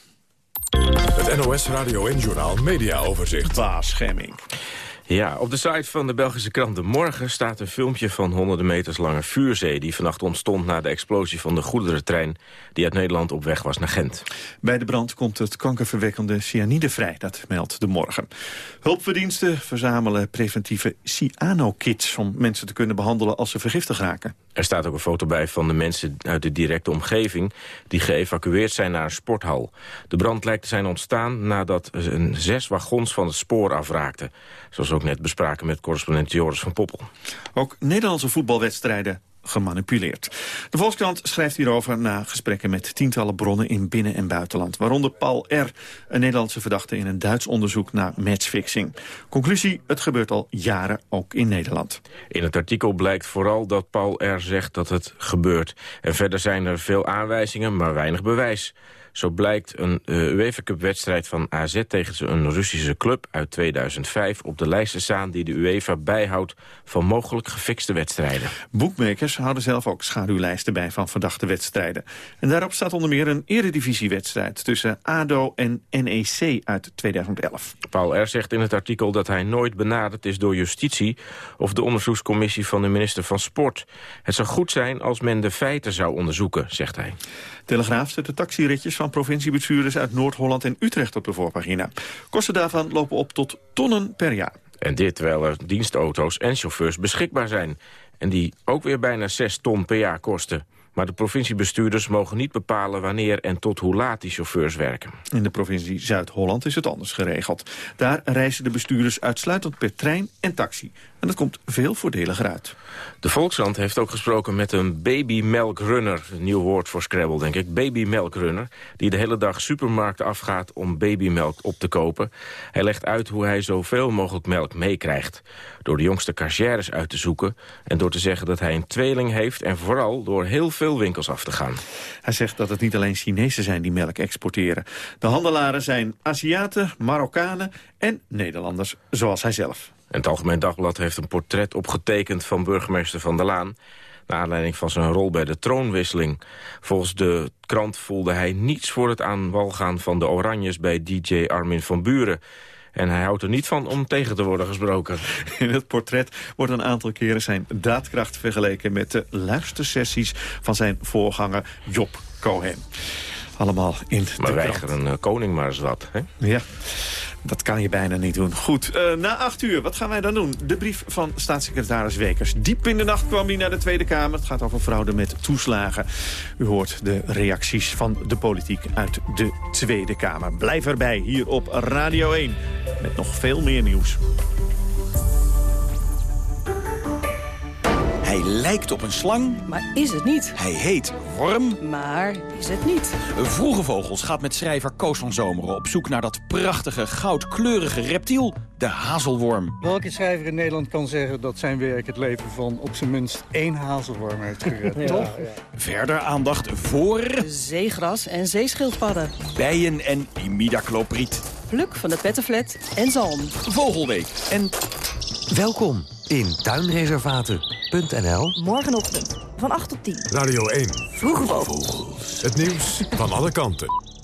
Het NOS Radio en Journaal Media Overzicht.
Baas Schemming.
Ja, op de site van de Belgische krant De Morgen staat een filmpje van honderden meters lange vuurzee... die vannacht ontstond na de explosie van de goederentrein... die uit Nederland op weg was naar Gent.
Bij de brand komt het kankerverwekkende cyanide vrij, dat meldt de morgen. Hulpverdiensten verzamelen preventieve cyano-kits... om mensen te kunnen behandelen als ze vergiftigd raken.
Er staat ook een foto bij van de mensen uit de directe omgeving... die geëvacueerd zijn naar een sporthal. De brand lijkt te zijn ontstaan nadat een zes wagons van het spoor afraakten. Zoals ook net bespraken met correspondent Joris van Poppel.
Ook Nederlandse voetbalwedstrijden gemanipuleerd. De Volkskrant schrijft hierover na gesprekken met tientallen bronnen in binnen- en buitenland. Waaronder Paul R., een Nederlandse verdachte in een Duits onderzoek naar matchfixing. Conclusie, het gebeurt al jaren ook in Nederland.
In het artikel blijkt vooral dat Paul R. zegt dat het gebeurt. En verder zijn er veel aanwijzingen, maar weinig bewijs. Zo blijkt een uh, UEFA Cup wedstrijd van AZ tegen een Russische club uit 2005 op de lijst te staan die de UEFA bijhoudt van mogelijk gefixte wedstrijden.
Boekmakers houden zelf ook schaduwlijsten bij van verdachte wedstrijden. En daarop staat onder meer een eredivisiewedstrijd tussen ADO en NEC uit 2011.
Paul R. zegt in het artikel dat hij nooit benaderd is door justitie of de onderzoekscommissie van de minister van Sport. Het zou goed zijn als men de feiten zou onderzoeken, zegt hij.
Telegraaf zet de taxiritjes van provinciebestuurders uit Noord-Holland en Utrecht op de voorpagina. Kosten daarvan lopen op tot tonnen per jaar.
En dit terwijl er dienstauto's en chauffeurs beschikbaar zijn. En die ook weer bijna 6 ton per jaar kosten. Maar de provinciebestuurders mogen niet bepalen wanneer en tot hoe laat die chauffeurs werken.
In de provincie Zuid-Holland is het anders geregeld. Daar reizen de bestuurders uitsluitend per trein en taxi. En dat komt veel voordeliger uit.
De Volkskrant heeft ook gesproken met een babymelkrunner. Een nieuw woord voor Scrabble, denk ik. Babymelkrunner, die de hele dag supermarkten afgaat om babymelk op te kopen. Hij legt uit hoe hij zoveel mogelijk melk meekrijgt. Door de jongste cachères uit te zoeken en door te zeggen dat hij een tweeling heeft... en vooral door heel veel winkels af te gaan.
Hij zegt dat het niet alleen Chinezen zijn die melk exporteren. De handelaren zijn Aziaten, Marokkanen en Nederlanders, zoals hij zelf.
En het Algemeen Dagblad heeft een portret opgetekend van burgemeester Van der Laan... naar aanleiding van zijn rol bij de troonwisseling. Volgens de krant voelde hij niets voor het aan wal gaan van de Oranjes... bij DJ Armin van Buren. En hij houdt er niet van om tegen te worden gesproken.
In het portret wordt een aantal keren zijn daadkracht vergeleken... met de luistersessies van zijn voorganger Job Cohen. Allemaal in de
Maar weiger een uh, koning maar eens wat, hè?
Ja. Dat kan je bijna niet doen. Goed, uh, na acht uur, wat gaan wij dan doen? De brief van staatssecretaris Wekers. Diep in de nacht kwam hij naar de Tweede Kamer. Het gaat over fraude met toeslagen. U hoort de reacties van de politiek uit de Tweede Kamer. Blijf erbij, hier op Radio 1. Met nog veel meer nieuws.
Hij lijkt op een slang.
Maar is het niet.
Hij heet Worm.
Maar is het niet.
Vroege Vogels gaat met schrijver Koos van Zomeren op zoek naar dat prachtige goudkleurige reptiel, de hazelworm.
Welke schrijver in Nederland kan zeggen dat zijn werk het leven van op zijn minst één hazelworm heeft gered,
Ja,
toch?
ja.
Verder aandacht voor
Zeegras en zeeschildpadden.
bijen en imidaclopriet.
Pluk van de pettenflat en zalm.
Vogelweek en
Welkom in tuinreservaten.nl.
Morgenochtend van 8 tot 10.
Radio 1.
Vroege vogels.
Het nieuws van alle kanten.